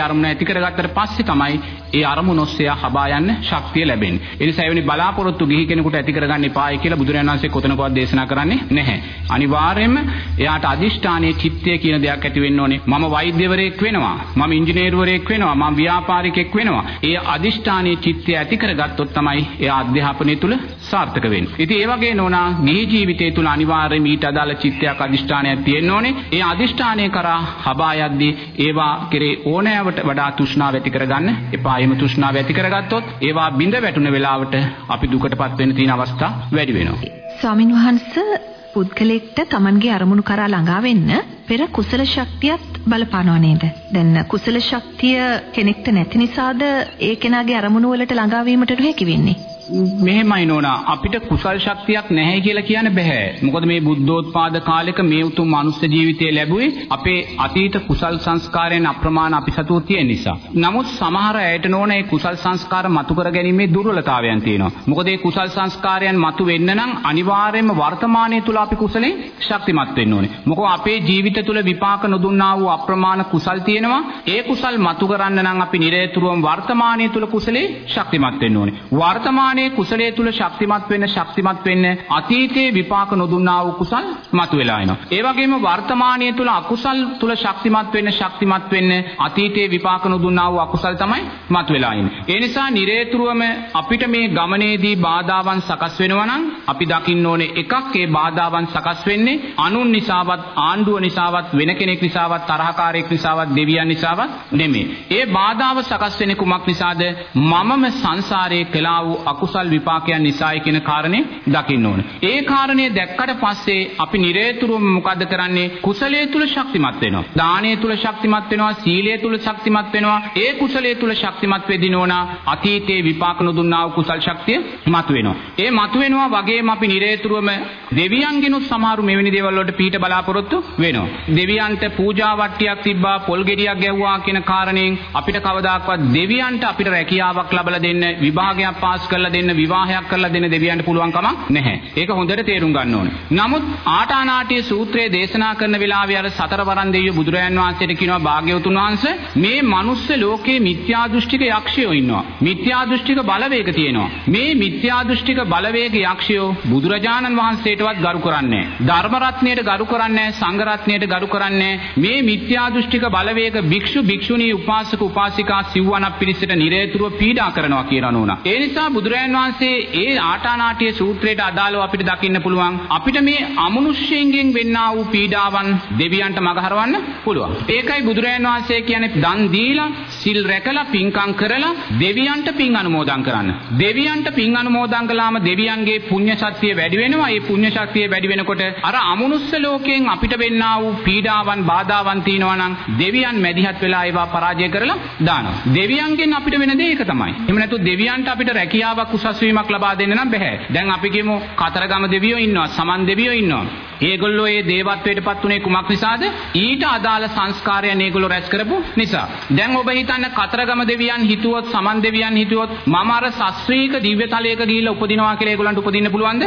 අරමුණ ඇති කරගත්තට පස්සේ තමයි ඒ අරමුණ ඔස්සේ හබා යන්න ශක්තිය ලැබෙන්නේ. ඒ නිසා එවැනි බලාපොරොත්තු ගිහි කෙනෙකුට ඇති කරගන්න එපායි කියලා බුදුරජාණන් වහන්සේ කොතනකවත් දේශනා කරන්නේ නැහැ. අනිවාර්යයෙන්ම එයාට අදිෂ්ඨානයේ චිත්තය කියන දෙයක් ඇති වෙන්න ඕනේ. මම වෛද්‍යවරයෙක් වෙනවා. මම ඉංජිනේරුවරයෙක් වෙනවා. මම ව්‍යාපාරිකයෙක් වෙනවා. ඒ අදිෂ්ඨානයේ චිත්තය ඇති කරගත්තොත් තමයි එයා අධ්‍යාපනය තුල සාර්ථක වෙන්නේ. ඉතින් ඒ වගේ නෝනා ගිහි ජීවිතය තුල අනිවාර්යයෙන්ම ඊට අදාළ චිත්තයක් අදිෂ්ඨානයක් තියෙන්න ඕනේ. ඒ අදිෂ්ඨානය කරා හබා යද්දී ඒවා කෙරේ ඕනෑවට වඩා තෘෂ්ණාව ඇති කරගන්න එපා. එහෙම තෘෂ්ණාව ඇති කරගත්තොත් ඒවා බිඳ වැටුන වෙලාවට අපි දුකටපත් වෙන්න තියෙන අවස්ථා වැඩි වෙනවා.
ස්වාමින් වහන්සේ පුද්ගලෙක්ට Tamanගේ අරමුණු කරා ළඟා වෙන්න පෙර කුසල ශක්තියත් බලපානවා නේද? දැන් කුසල ශක්තිය කෙනෙක්ට නැති නිසාද ඒ කෙනාගේ අරමුණු වලට ළඟා වීමට නොහැකි වෙන්නේ?
මෙහෙමයි නෝනා අපිට කුසල් ශක්තියක් නැහැ කියලා කියන්න බෑ. මොකද මේ බුද්ධෝත්පාද කාලෙක මේ උතුම් මනුස්ස ජීවිතය ලැබුවේ අපේ අතීත කුසල් සංස්කාරයන් අප්‍රමාණ අපි සතුව තියෙන නිසා. නමුත් සමහර අයට නෝන මේ කුසල් සංස්කාර මතු කර ගැනීමේ දුර්වලතාවයන් තියෙනවා. මොකද මේ කුසල් සංස්කාරයන් මතු වෙන්න නම් අනිවාර්යයෙන්ම වර්තමානයේ තුල අපි කුසලෙන් ශක්තිමත් වෙන්න ඕනේ. මොකද අපේ ජීවිත තුල විපාක නොදුන්නා වූ අප්‍රමාණ කුසල් තියෙනවා. ඒ කුසල් මතු කරන්න නම් අපි නිරේතුරුවම වර්තමානයේ තුල කුසලේ ශක්තිමත් වෙන්න ඕනේ. වර්තමාන වර්තමානයේ කුසලයේ තුල ශක්තිමත් වෙන්න ශක්තිමත් වෙන්න අතීතයේ විපාක නොදුන්නා වූ කුසල් මතුවලා එනවා. ඒ වගේම වර්තමානයේ තුල අකුසල් තුල ශක්තිමත් වෙන්න ශක්තිමත් වෙන්න අතීතයේ විපාක නොදුන්නා වූ අකුසල් තමයි මතුවලා ඉන්නේ. ඒ නිසා නිරේතුරුවම අපිට මේ ගමනේදී බාධාවන් සකස් වෙනවා නම් අපි දකින්න ඕනේ එකක් ඒ බාධාවන් සකස් වෙන්නේ අනුන් නිසාවත් ආණ්ඩුව නිසාවත් වෙන කෙනෙක් නිසාවත් තරහකාරයෙක් නිසාවත් දෙවියන් නිසාවත් නෙමෙයි. ඒ බාධාව සකස් වෙන්නේ කුමක් නිසාද? මමම සංසාරයේ කළා වූ අකුසල් අකුසල් විපාකයන් නිසායි කියන කාරණේ දකින්න ඕන. ඒ කාරණේ දැක්කට පස්සේ අපි නිරේතුරුවම මොකද්ද කරන්නේ? කුසලයේ තුල ශක්තිමත් වෙනවා. දානයේ තුල ශක්තිමත් වෙනවා, සීලයේ තුල ශක්තිමත් වෙනවා. ඒ කුසලයේ තුල ශක්තිමත් වෙදින ඕන අතීතේ විපාක නොදුන්නා වූ කුසල් ශක්තිය මතුවෙනවා. ඒ මතුවෙනවා වගේම අපි නිරේතුරුවම දෙවියන්ගෙනුත් සමහරු මෙවැනි දේවල් වලට පිට බලාපොරොත්තු වෙනවා. දෙවියන්ට පූජා වට්ටියක් තිබ්බා, පොල් ගෙඩියක් ගැව්වා කියන කාරණයෙන් අපිට කවදාක්වත් දෙවියන්ට අපිට රැකියාවක් ලබලා දෙන්න, විභාගයක් පාස් කරලා දෙන්න විවාහයක් කරලා දෙන්න දෙවියන්ට පුළුවන් කමක් නැහැ. ඒක හොඳට තේරුම් ගන්න ඕනේ. නමුත් ආටානාටිය සූත්‍රයේ දේශනා කරන වෙලාවේ අර සතර වරන් දෙවියෝ බුදුරයන් වහන්සේට කියනවා භාග්‍යවතුන් වහන්සේ මේ මනුස්ස ලෝකේ මිත්‍යා දෘෂ්ටික යක්ෂයෝ ඉන්නවා. මිත්‍යා දෘෂ්ටික බලවේග තියෙනවා. මේ මිත්‍යා දෘෂ්ටික බලවේග යක්ෂයෝ බුදුරජාණන් වහන්සේටවත් ගරු කරන්නේ ධර්ම රත්නයට ගරු කරන්නේ සංඝ රත්නයට ගරු කරන්නේ මේ මිත්‍යා දෘෂ්ටික බලවේග භික්ෂු භික්ෂුණී උපාසක උපාසිකා සිව්වනක් පිරිසට නිරේතුරුව පීඩා කරනවා කියලා නෝනා. ඒ නිසා බුදුරජාණන් බුදුරජාන් වහන්සේ ඒ ආටානාටිය සූත්‍රයට අදාළව අපිට දකින්න පුළුවන් අපිට මේ අමනුෂ්‍යයෙන් වෙන්නා වූ පීඩාවන් දෙවියන්ට මගහරවන්න පුළුවන්. ඒකයි බුදුරජාන් වහන්සේ කියන්නේ දන් දීලා සිල් රැකලා පින්කම් කරලා දෙවියන්ට පින් අනුමෝදන් කරන්න. දෙවියන්ට පින් අනුමෝදන් කළාම දෙවියන්ගේ පුණ්‍ය ශක්තිය වැඩි වෙනවා. ඒ පුණ්‍ය ශක්තිය වැඩි වෙනකොට අර අමනුෂ්‍ය ලෝකයෙන් අපිට වෙන්නා වූ පීඩාවන් බාධාවන් තියෙනවා නම් දෙවියන් මැදිහත් වෙලා ඒවා පරාජය කරලා දානවා. දෙවියන්ගෙන් අපිට වෙන දේ ඒක තමයි. එහෙම නැතු දෙවියන්ට අපිට රැකියාවක් උසස් වීමක් ලබා දෙන්න නම් බෑ. දැන් අපි කියමු කතරගම දෙවියෝ ඉන්නවා, සමන් දෙවියෝ ඉන්නවා. ඒගොල්ලෝ ඒ දේවත්වයට පත් උනේ කුමක් නිසාද? ඊට අදාළ සංස්කාරයන් ඒගොල්ලෝ රැස් කරපු නිසා. දැන් ඔබ හිතන්න කතරගම දෙවියන් හිතුවොත්, සමන් දෙවියන් හිතුවොත් මම අර ශාස්ත්‍රීය දිව්‍ය තලයක ගිහිල්ලා උපදිනවා කියලා ඒගොල්ලන්ට උපදින්න පුළුවන්ද?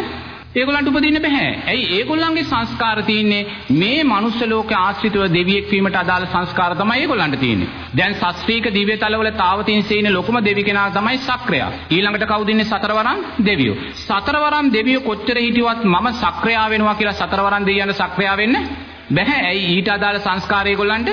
ඒගොල්ලන්ට උපදින්න බෑ. ඇයි ඒගොල්ලන්ගේ සංස්කාර තියෙන්නේ මේ මනුස්ස ලෝක ආශ්‍රිතව දෙවියෙක් වීමට අදාළ සංස්කාර තමයි ඒගොල්ලන්ට තියෙන්නේ. දැන් ශාස්ත්‍රීක දිව්‍ය තලවල තාවතින්සේ ඉන්න ලොකුම දෙවි කෙනා තමයි සක්‍රයා. ඊළඟට කවුද ඉන්නේ සතරවරම් දෙවියෝ. සතරවරම් දෙවියෝ කොච්චර හිටියවත් මම සක්‍රයා වෙනවා කියලා සතරවරම් දෙවියන්ට සක්‍රයා වෙන්න බෑ. ඇයි ඊට අදාළ සංස්කාර ඒගොල්ලන්ට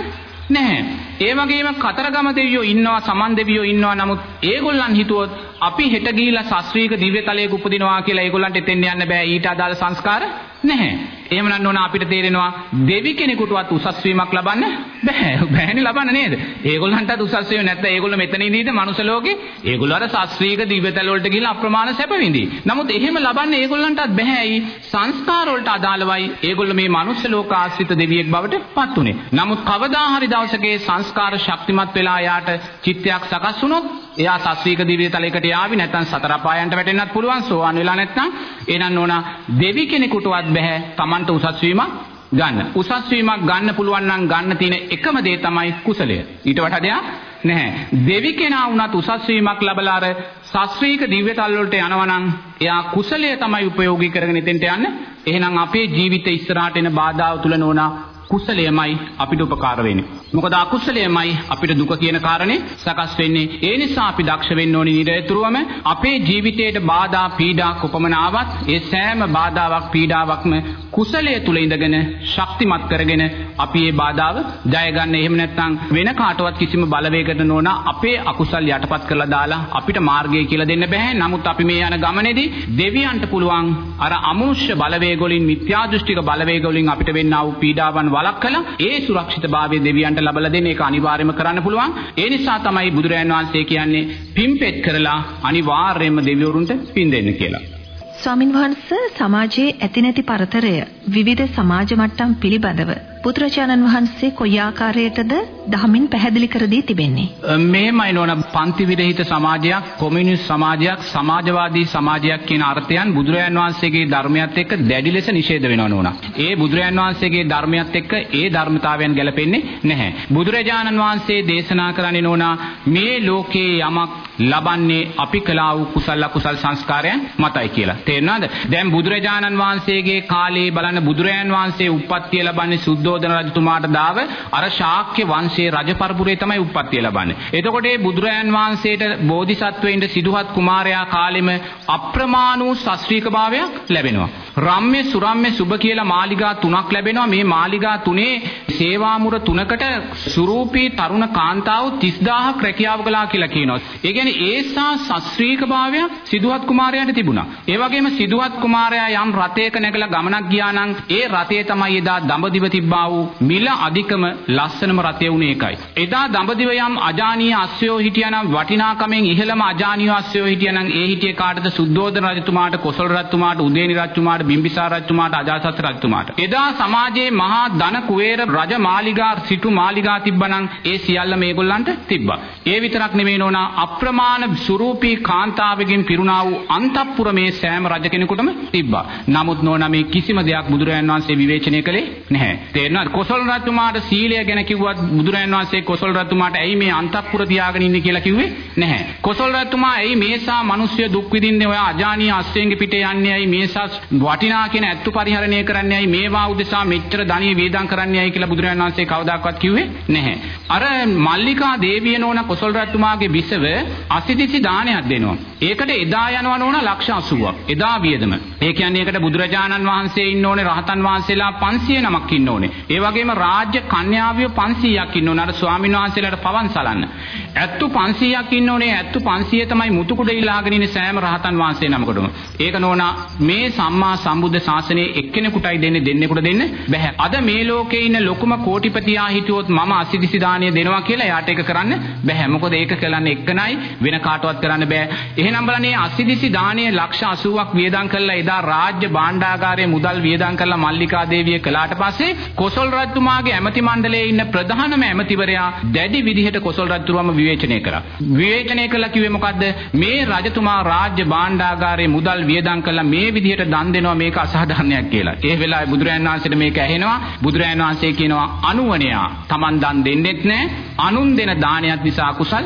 නැහැ. ඒ වගේම කතරගම දෙවියෝ ඉන්නවා, සමන් දෙවියෝ ඉන්නවා. නමුත් ඒගොල්ලන් හිතුවොත් අපි හෙට ගිහිලා ශාස්ත්‍රීය දිව්‍ය තලයක උපදිනවා කියලා ඒගොල්ලන්ට එතෙන් යන්න බෑ. ඊට අදාළ සංස්කාර නැහැ. එහෙමනම් නෝන අපිට තේරෙනවා දෙවි කෙනෙකුටවත් උසස් වීමක් ලබන්න බෑ. බෑනේ ලබන්න නේද? ඒගොල්ලන්ටත් උසස් වීම නැත්නම් ඒගොල්ලෝ මෙතන ඉඳීද මනුස්ස ලෝකේ? ඒගොල්ලෝ අර ශාස්ත්‍රීය දිව්‍යතල වලට ගිහිල්ලා අප්‍රමාණ සැප විඳි. නමුත් එහෙම ලබන්න ඒගොල්ලන්ටත් බෑයි සංස්කාර වලට අදාළවයි ඒගොල්ලෝ මේ මනුස්ස ලෝක ආශ්‍රිත දෙවියෙක් බවට පත් උනේ. නමුත් කවදා හරි දවසකේ සංස්කාර ශක්තිමත් වෙලා යාට චිත්තයක් සකස් වුණොත් එයා ශාස්ත්‍රීය දිව්‍යතලයකට යාවි නැත්නම් සතර පායන්ට වැටෙන්නත් පුළුවන් සෝවන් වෙලා නැත්නම් එහෙනම් නෝනා දෙවි කෙනෙකුටවත් බෑ Tamanට උසස් වීමක් ගන්න. උසස් වීමක් ගන්න පුළුවන් නම් ගන්න තියෙන එකම දේ තමයි කුසලය. ඊට වඩා දෙයක් නැහැ. දෙවි කෙනා වුණත් උසස් වීමක් ලැබලා අර ශාස්ත්‍රීය දිව්‍යතල වලට යනවා නම් එයා කුසලය තමයි ප්‍රයෝගී කරගෙන එතෙන්ට යන්නේ. එහෙනම් අපේ ජීවිතේ ඉස්සරහට එන බාධාව තුල නෝනා කුසලයමයි අපිට උපකාර වෙන්නේ. මොකද අකුසලයමයි අපිට දුක කියන කාරණේ සකස් වෙන්නේ. ඒ නිසා අපි දක්ෂ වෙන්න ඕනි නිරතුරුවම අපේ ජීවිතයට බාධා පීඩා කොපමණාවත් ඒ සෑම බාධාවක් පීඩාවක්ම කුසලය තුල ඉඳගෙන ශක්තිමත් කරගෙන අපි මේ බාධාව ජය ගන්න. එහෙම නැත්නම් වෙන කාටවත් කිසිම බලවේගකට නොන අපේ අකුසල් යටපත් කරලා දාලා අපිට මාර්ගය කියලා දෙන්න බෑ. නමුත් අපි මේ යන ගමනේදී දෙවියන්ට පුළුවන් අර අමනුෂ්‍ය බලවේග වලින් මිත්‍යා දෘෂ්ටික බලවේග වලින් අපිට වෙන්නා වූ පීඩාවන් වළක්වලා ඒ සුරක්ෂිතභාවය දෙවියන්ට ලබලා දෙන්න ඒක අනිවාර්යයෙන්ම කරන්න පුළුවන්. ඒ නිසා තමයි බුදුරජාණන් වහන්සේ කියන්නේ පිම්පෙත් කරලා අනිවාර්යයෙන්ම දෙවිවරුන්ට පින් දෙන්න කියලා.
ස්වාමින් වහන්සේ සමාජයේ ඇති නැති පරතරය විවිධ සමාජ මට්ටම් පිළිබඳව පුත්‍රචානන් වහන්සේ කොයි ආකාරයටද දහමින් පැහැදිලි කර දී තිබෙන්නේ?
මේමයි නෝන පන්ති විරහිත සමාජයක්, කොමියුනිස්ට් සමාජයක්, සමාජවාදී සමාජයක් කියන අර්ථයන් බුදුරජාන් වහන්සේගේ ධර්මයත් එක්ක දැඩි ලෙස නිෂේධ වෙනවා නෝන. ඒ බුදුරජාන් වහන්සේගේ ධර්මයත් එක්ක ඒ ධර්මතාවයන් ගැලපෙන්නේ නැහැ. බුදුරජාණන් වහන්සේ දේශනා කරන්නේ නෝන මේ ලෝකේ යමක් ලබන්නේ අපි කළා වූ කුසල අකුසල් සංස්කාරයන් මතයි කියලා. තේරෙනවද? දැන් බුදුරජාණන් වහන්සේගේ කාලේ බලන්න බුදුරජාණන් වහන්සේ උප්පත්තිය ලබන්නේ සුද්ධෝදන රජතුමාට දාව අර ශාක්‍ය වංශයේ රජ පරපුරේ තමයි උප්පත්තිය ලබන්නේ. එතකොට මේ බුදුරජාණන් වහන්සේට බෝධිසත්වයින්ට සිදුහත් කුමාරයා කාලෙම අප්‍රමාණ වූ ශාස්ත්‍රීය භාවයක් ලැබෙනවා. රම්ම්‍ය සුරම්ම්‍ය සුබ කියලා මාලිගා තුනක් ලැබෙනවා. මේ මාලිගා තුනේ සේවාමුර තුනකට සුරූපී තරුණ කාන්තාව 30000ක් රැකියාව කළා කියලා කියනවා. ඒ කියන්නේ ඒසා ශාස්ත්‍රීය භාවයක් සිදුහත් කුමාරයාට තිබුණා. ඒ වගේම සිදුහත් කුමාරයා යම් රථයක නැගලා ගමනක් ගියා නම් ඒ රථය තමයි එදා දඹදිව තිබ්බා වූ මිල අධිකම ලස්සනම රථය වුණේ ඒකයි. එදා දඹදිව යම් අජානීය අස්සයෝ හිටියානම් වටිනාකමෙන් ඉහළම අජානීය අස්සයෝ හිටියානම් ඒ හිටියේ කාටද සුද්ධෝදන රජතුමාට කොසල් රජතුමාට උදේනි රජතුමාට බිම්බිසාර රජතුමාට අජාසත් රජතුමාට. එදා සමාජයේ මහා ධන කුවේර රජ මාලිගා සිටු මාලිගා තිබ්බනම් ඒ සියල්ල මේගොල්ලන්ට තිබ්බා. ඒ විතරක් නෙමෙයි නෝනා අප්‍රමාණ සුරූපී කාන්තාවකින් පිරුණා වූ අන්තපුර මේ සෑම රජ කෙනෙකුටම තිබ්බා. නමුත් නෝනා මේ කිසිම දෙයක් බුදුරජාන් වහන්සේ විවේචනය කළේ නැහැ. තේරෙනවද? කොසල් රජතුමාට සීලය ගැන කිව්වත් බුදුරජාන් වහන්සේ කොසල් රජතුමාට ඇයි මේ අන්තපුර තියාගෙන ඉන්නේ කියලා කිව්වේ නැහැ. කොසල් රජතුමා ඇයි මේසා මිනිස්සු දුක් විඳින්නේ ඔය අජානීය අස්සෙන්ගේ පිටේ යන්නේ ඇයි මේසා වටිනා කියන ඇත්තු පරිහරණය කරන්නේ ඇයි මේවා උදෙසා මෙච්චර ධනිය වේදම් කරන්නේ ඇයි කියලා බුදුරජාණන් වහන්සේ කවදාකවත් කිව්වේ නැහැ. අර මල්ලිකා දේවිය නෝන කොසල් රජතුමාගේ බිසව අසිතිසි දානයක් දෙනවා. ඒකට එදා යනවා නෝන ලක්ෂ 80ක්. එදා වියදම. ඒ කියන්නේ ඒකට බුදුරජාණන් වහන්සේ ඉන්න ඕනේ රහතන් වහන්සේලා 500 නමක් ඉන්න ඕනේ. ඒ වගේම රාජ්‍ය කන්‍යාවියෝ 500ක් ඉන්න ඕනේ. අර ස්වාමීන් වහන්සේලාට පවන් සලන්න. ඇත්තු 500ක් ඉන්න ඕනේ. ඇත්තු 500 තමයි මුතුකුඩ ඉල්ලාගෙන ඉන්නේ සෑම රහතන් වහන්සේ නමකටම. ඒක නෝනා මේ සම්මා සම්බුද්ධ ශාසනයේ එක්කෙනෙකුටයි දෙන්නේ දෙන්නෙකුට දෙන්න බෑ. අද මේ ලෝකේ ඉන්න ලොකුම කෝටිපතියා හිටියොත් මම අසිදිසි දාණය දෙනවා කියලා එයාට ඒක කරන්න බෑ. මොකද ඒක කරන්නේ එක්කනයි වෙන කාටවත් කරන්න බෑ. එහෙනම් බලන්නේ අසිදිසි දාණය ලක්ෂ 80ක් වියදම් කළා එදා රාජ්‍ය භාණ්ඩාගාරයේ මුදල් වියදම් කළා මල්ලිකා දේවිය කළාට පස්සේ කොසල් රජතුමාගේ ඇමති මණ්ඩලයේ ඉන්න ප්‍රධානම ඇමතිවරයා දැඩි විදිහට කොසල් රජතුමාම විවේචනය කරා. විවේචනය කළා කිව්වේ මොකද්ද? මේ රජතුමා රාජ්‍ය භාණ්ඩාගාරයේ මුදල් වියදම් කළා මේ විදිහට දන් දෙනවා මේක අසාධාරණයක් කියලා. ඒ වෙලාවේ බුදුරජාණන් වහන්සේට මේක ඇහෙනවා. බුදුරජාණන් වහන්සේ කියනවා අනුවණයා Taman දන් දෙන්නෙත් නැහැ. අනුන් දෙන දානයක් නිසා කුසල්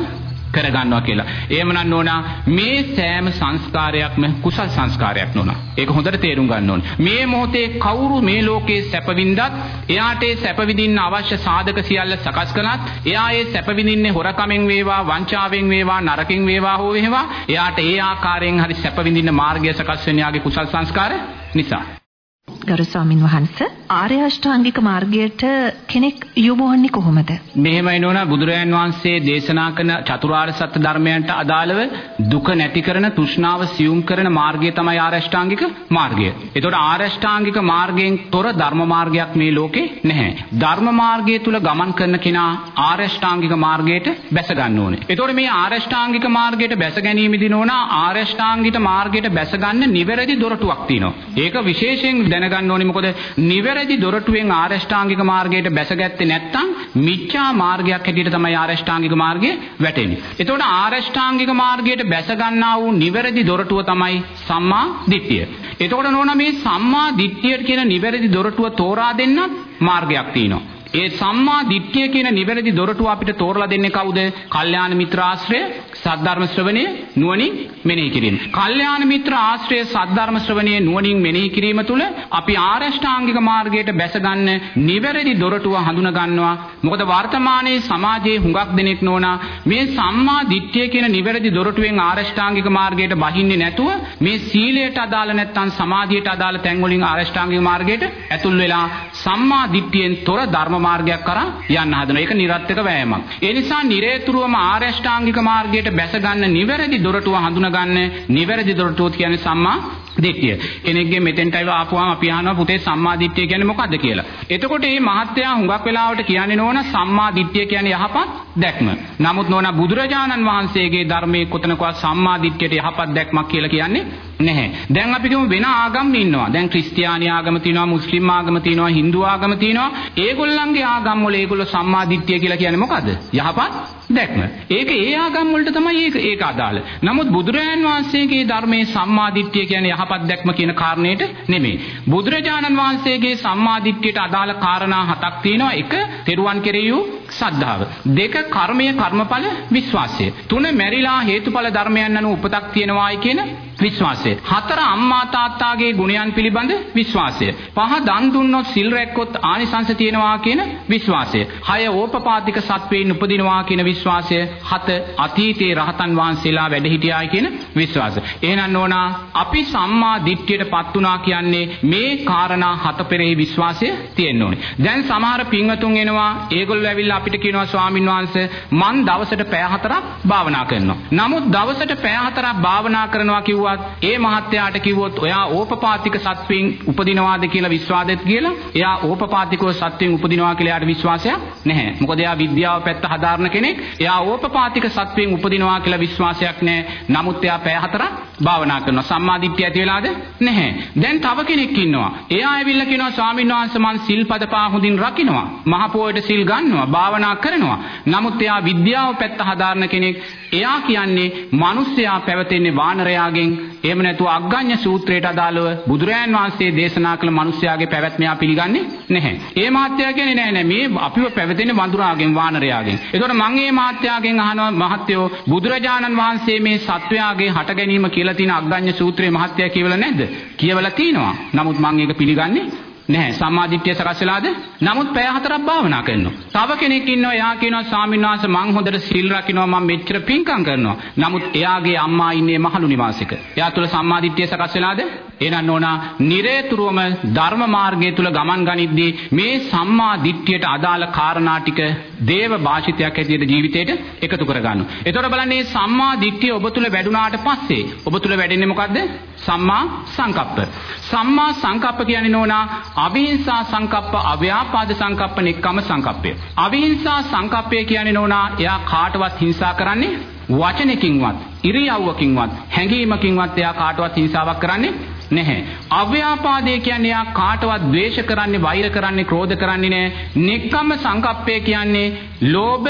කරගන්නවා කියලා. එහෙමනම් නෝනා මේ සෑම සංස්කාරයක්ම කුසල් සංස්කාරයක් නෝනා. ඒක හොඳට තේරුම් ගන්න ඕනේ. මේ මොහොතේ කවුරු මේ ලෝකේ සැප වින්දත් එයාට ඒ සැප විඳින්න අවශ්‍ය සාධක සියල්ල සකස් කළත් එයා ඒ සැප විඳින්නේ හොරකමෙන් වේවා වංචාවෙන් වේවා නරකින් වේවා හෝ වේවා එයාට ඒ ආකාරයෙන් හරි සැප විඳින්න මාර්ගය සකස් වෙන්නේ යාගේ කුසල් සංස්කාර නිසා.
ගරු ස්වාමින් වහන්සේ ආර්ය අෂ්ටාංගික මාර්ගයට කෙනෙක් යොමු වන්නේ කොහොමද?
මෙහෙමයි නෝනා බුදුරජාන් වහන්සේ දේශනා කරන චතුරාර්ය සත්‍ය ධර්මයන්ට අදාළව දුක නැති කරන තෘෂ්ණාව සියුම් කරන මාර්ගය තමයි ආර්ය අෂ්ටාංගික මාර්ගය. ඒතකොට ආර්ය අෂ්ටාංගික මාර්ගයෙන් තොර ධර්ම මාර්ගයක් මේ ලෝකේ නැහැ. ධර්ම මාර්ගය තුල ගමන් කරන කෙනා ආර්ය අෂ්ටාංගික මාර්ගයට බැස ගන්න ඕනේ. ඒතකොට මේ ආර්ය අෂ්ටාංගික මාර්ගයට බැස ගැනීමදී නෝනා ආර්ය අෂ්ටාංගික මාර්ගයට බැස ගන්න නිවැරදි දොරටුවක් තියෙනවා. ඒක විශේෂයෙන් දැනගන්න ඕනේ මොකද නිවැරදි දොරටුවෙන් ආරෂ්ඨාංගික මාර්ගයට බැසගත්තේ නැත්නම් මිච්ඡා මාර්ගයක් හැටියට තමයි ආරෂ්ඨාංගික මාර්ගය වැටෙන්නේ. එතකොට ආරෂ්ඨාංගික මාර්ගයට බැස ගන්නා වූ නිවැරදි දොරටුව තමයි සම්මා දිට්ඨිය. එතකොට නෝනා මේ සම්මා දිට්ඨියට කියන නිවැරදි දොරටුව තෝරා දෙන්නත් මාර්ගයක් තියෙනවා. ඒ සම්මා දිට්ඨිය කියන නිවැරදි දොරටුව අපිට තෝරලා දෙන්නේ කවුද? කල්යාණ මිත්‍රාශ්‍රය සද්ධර්ම ශ්‍රවණය නුවණින් මෙනෙහි කිරීම. කල්යාණ මිත්‍ර ආශ්‍රය සද්ධර්ම ශ්‍රවණය නුවණින් මෙනෙහි කිරීම තුළ අපි ආරෂ්ඨාංගික මාර්ගයට බැස ගන්න නිවැරදි දොරටුව හඳුනා ගන්නවා. මොකද වර්තමානයේ සමාජයේ හුඟක් දෙනෙක් නෝනා මේ සම්මා දිට්ඨිය කියන නිවැරදි දොරටුවෙන් ආරෂ්ඨාංගික මාර්ගයට බහින්නේ නැතුව මේ සීලයට අදාළ නැත්නම් සමාධියට අදාළ තැන් වලින් ආරෂ්ඨාංගික මාර්ගයට ඇතුල් වෙලා සම්මා දිට්ඨියෙන් තොර ධර්ම මාර්ගයක් කරා යන්න හදනවා. ඒක නිර්ර්ථක වෑයමක්. ඒ නිසා නිරේතුරුවම ආරෂ්ඨාංගික මාර්ගයට බැස ගන්න නිවැරදි දොරටුව හඳුනා ගන්න නිවැරදි දොරටුව කියන්නේ සම්මා දිට්ඨිය. කෙනෙක්ගේ මෙතෙන්ට ආව ආපුවාම අපි අහනවා පුතේ සම්මා දිට්ඨිය කියන්නේ මොකද්ද කියලා. එතකොට මේ මහත්තයා හුඟක් වෙලාවට කියන්නේ නෝන සම්මා දිට්ඨිය කියන්නේ යහපත් දැක්ම. නමුත් නෝන බුදුරජාණන් වහන්සේගේ ධර්මයේ කොතනකවත් සම්මා දිට්ඨියට යහපත් දැක්මක් කියලා කියන්නේ නැහැ. දැන් අපි කියමු වෙන ආගම් ඉන්නවා. දැන් ක්‍රිස්තියානි ආගම තියෙනවා, මුස්ලිම් ආගම තියෙනවා, Hindu ආගම තියෙනවා. ඒගොල්ලන්ගේ ආගම් වල ඒගොල්ලෝ සම්මා දිට්ඨිය කියලා කියන්නේ මොකද්ද? යහපත් දැක්ම. ඒක ඒ ආගම් වලට තමයි ඒක ඒක අදාළ. නමුත් බුදුරජාන් වහන්සේගේ ධර්මයේ සම්මා දිට්ඨිය කියන්නේ යහපත් දැක්ම කියන කාරණේට නෙමෙයි. බුදුරජාණන් වහන්සේගේ සම්මා දිට්ඨියට අදාළ කාරණා හතක් තියෙනවා. එක, තෙරුවන් කෙරෙහි සද්ධාව. දෙක, කර්මය, කර්මඵල, විශ්වාසය. තුන, මෙරිලා හේතුඵල ධර්මයන් අනුව උපතක් තියෙනවායි කියන විශ්වාසය. හතර අම්මා තාත්තාගේ ගුණයන් පිළිබඳ විශ්වාසය. පහ දන් දුන්නොත් සිල් රැක්කොත් ආනිසංස තියෙනවා කියන විශ්වාසය. හය ඕපපාතික සත්වයෙන් උපදිනවා කියන විශ්වාසය. හත අතීතයේ රහතන් වහන්සේලා වැඩ හිටියායි කියන විශ්වාසය. එහෙනම් නෝනා අපි සම්මා දිට්ඨියටපත් වුණා කියන්නේ මේ කාරණා හත පෙරෙහි විශ්වාසය තියෙන්න ඕනේ. දැන් සමහර පින්වතුන් එනවා ඒගොල්ලෝ ඇවිල්ලා අපිට කියනවා ස්වාමින් වහන්සේ මං දවසට පැය හතරක් භාවනා කරනවා. නමුත් දවසට පැය හතරක් භාවනා කරනවා කිව්වා කිව්වත් ඒ මහත්තයාට කිව්වොත් ඔයා ඕපපාතික සත්වයෙන් උපදිනවාද කියලා විශ්වාසෙත් කියලා එයා ඕපපාතිකව සත්වයෙන් උපදිනවා කියලා එයාට විශ්වාසයක් නැහැ. මොකද එයා විද්‍යාව පැත්ත හදාරන කෙනෙක්. එයා ඕපපාතික සත්වයෙන් උපදිනවා කියලා විශ්වාසයක් නැහැ. නමුත් එයා පැය හතරක් භාවනා කරනවා. සම්මාදිට්ඨිය ඇති වෙලාද? නැහැ. දැන් තව කෙනෙක් ඉන්නවා. එයා ඇවිල්ලා කියනවා ස්වාමීන් වහන්සේ මං සිල්පද පහ හොඳින් රකින්නවා. මහ පොයට සිල් ගන්නවා. භාවනා කරනවා. නමුත් එයා විද්‍යාව පැත්ත හදාරන කෙනෙක්. එයා කියන්නේ මිනිස්සයා පැවතෙන්නේ වානරයාගෙන් එහෙම නැතුව අග්ගඤ්ඤ සූත්‍රයට අදාළව බුදුරයන් වහන්සේ දේශනා කළ මිනිස්යාගේ පැවැත්ම යා පිළිගන්නේ නැහැ. ඒ මාත්‍යා කියන්නේ නෑ නෑ මේ අපිව පැවතෙන්නේ වඳුරාගෙන් වානරයාගෙන්. ඒතකොට මම මේ මාත්‍යාගෙන් අහනවා මහත්යෝ බුදුරජාණන් වහන්සේ මේ සත්වයාගේ හට ගැනීම කියලා තියෙන අග්ගඤ්ඤ සූත්‍රයේ මහත්යා කියවලා නැද්ද? කියවලා තිනවා. නමුත් මම ඒක පිළිගන්නේ නැහැ. සම්මාදිට්ඨිය සකස් වෙලාද? නමුත් පැය හතරක් භාවනා කරනවා. තව කෙනෙක් ඉන්නවා එයා කියනවා ස්වාමීන් වහන්සේ මං හොඳට සීල් රකින්නවා මම මෙච්චර පිංකම් කරනවා. නමුත් එයාගේ අම්මා ඉන්නේ මහලු නිවාසික. එයා තුල සම්මාදිට්ඨිය සකස් වෙලාද? එහෙනම් නෝනා නිරේතුරුවම ධර්ම මාර්ගය තුල ගමන් ගනිද්දී මේ සම්මා දිට්ඨියට අදාළ කාරණා ටික දේව භාෂිතයක් ඇටියට ජීවිතේට එකතු කරගන්න. එතකොට බලන්න මේ සම්මා දිට්ඨිය ඔබ තුල වැඩුණාට පස්සේ ඔබ තුල වැඩෙන්නේ මොකද්ද? සම්මා සංකප්ප. සම්මා සංකප්ප කියන්නේ නෝනා අවිහිංසා සංකප්ප, අව්‍යාපාද සංකප්ප, නෙක්කම සංකප්පය. අවිහිංසා සංකප්පය කියන්නේ නෝනා එයා කාටවත් හිංසා කරන්නේ වචනකින්වත්, ඉරියව්වකින්වත්, හැඟීමකින්වත් එයා කාටවත් හිංසාවක් කරන්නේ නැහැ. අව්‍යාපාදේ කියන්නේ යා කාටවත් ද්වේෂ කරන්නේ, වෛර කරන්නේ, ක්‍රෝධ කරන්නේ නැහැ. නෙක්කම්ම සංකප්පය කියන්නේ ලෝභ,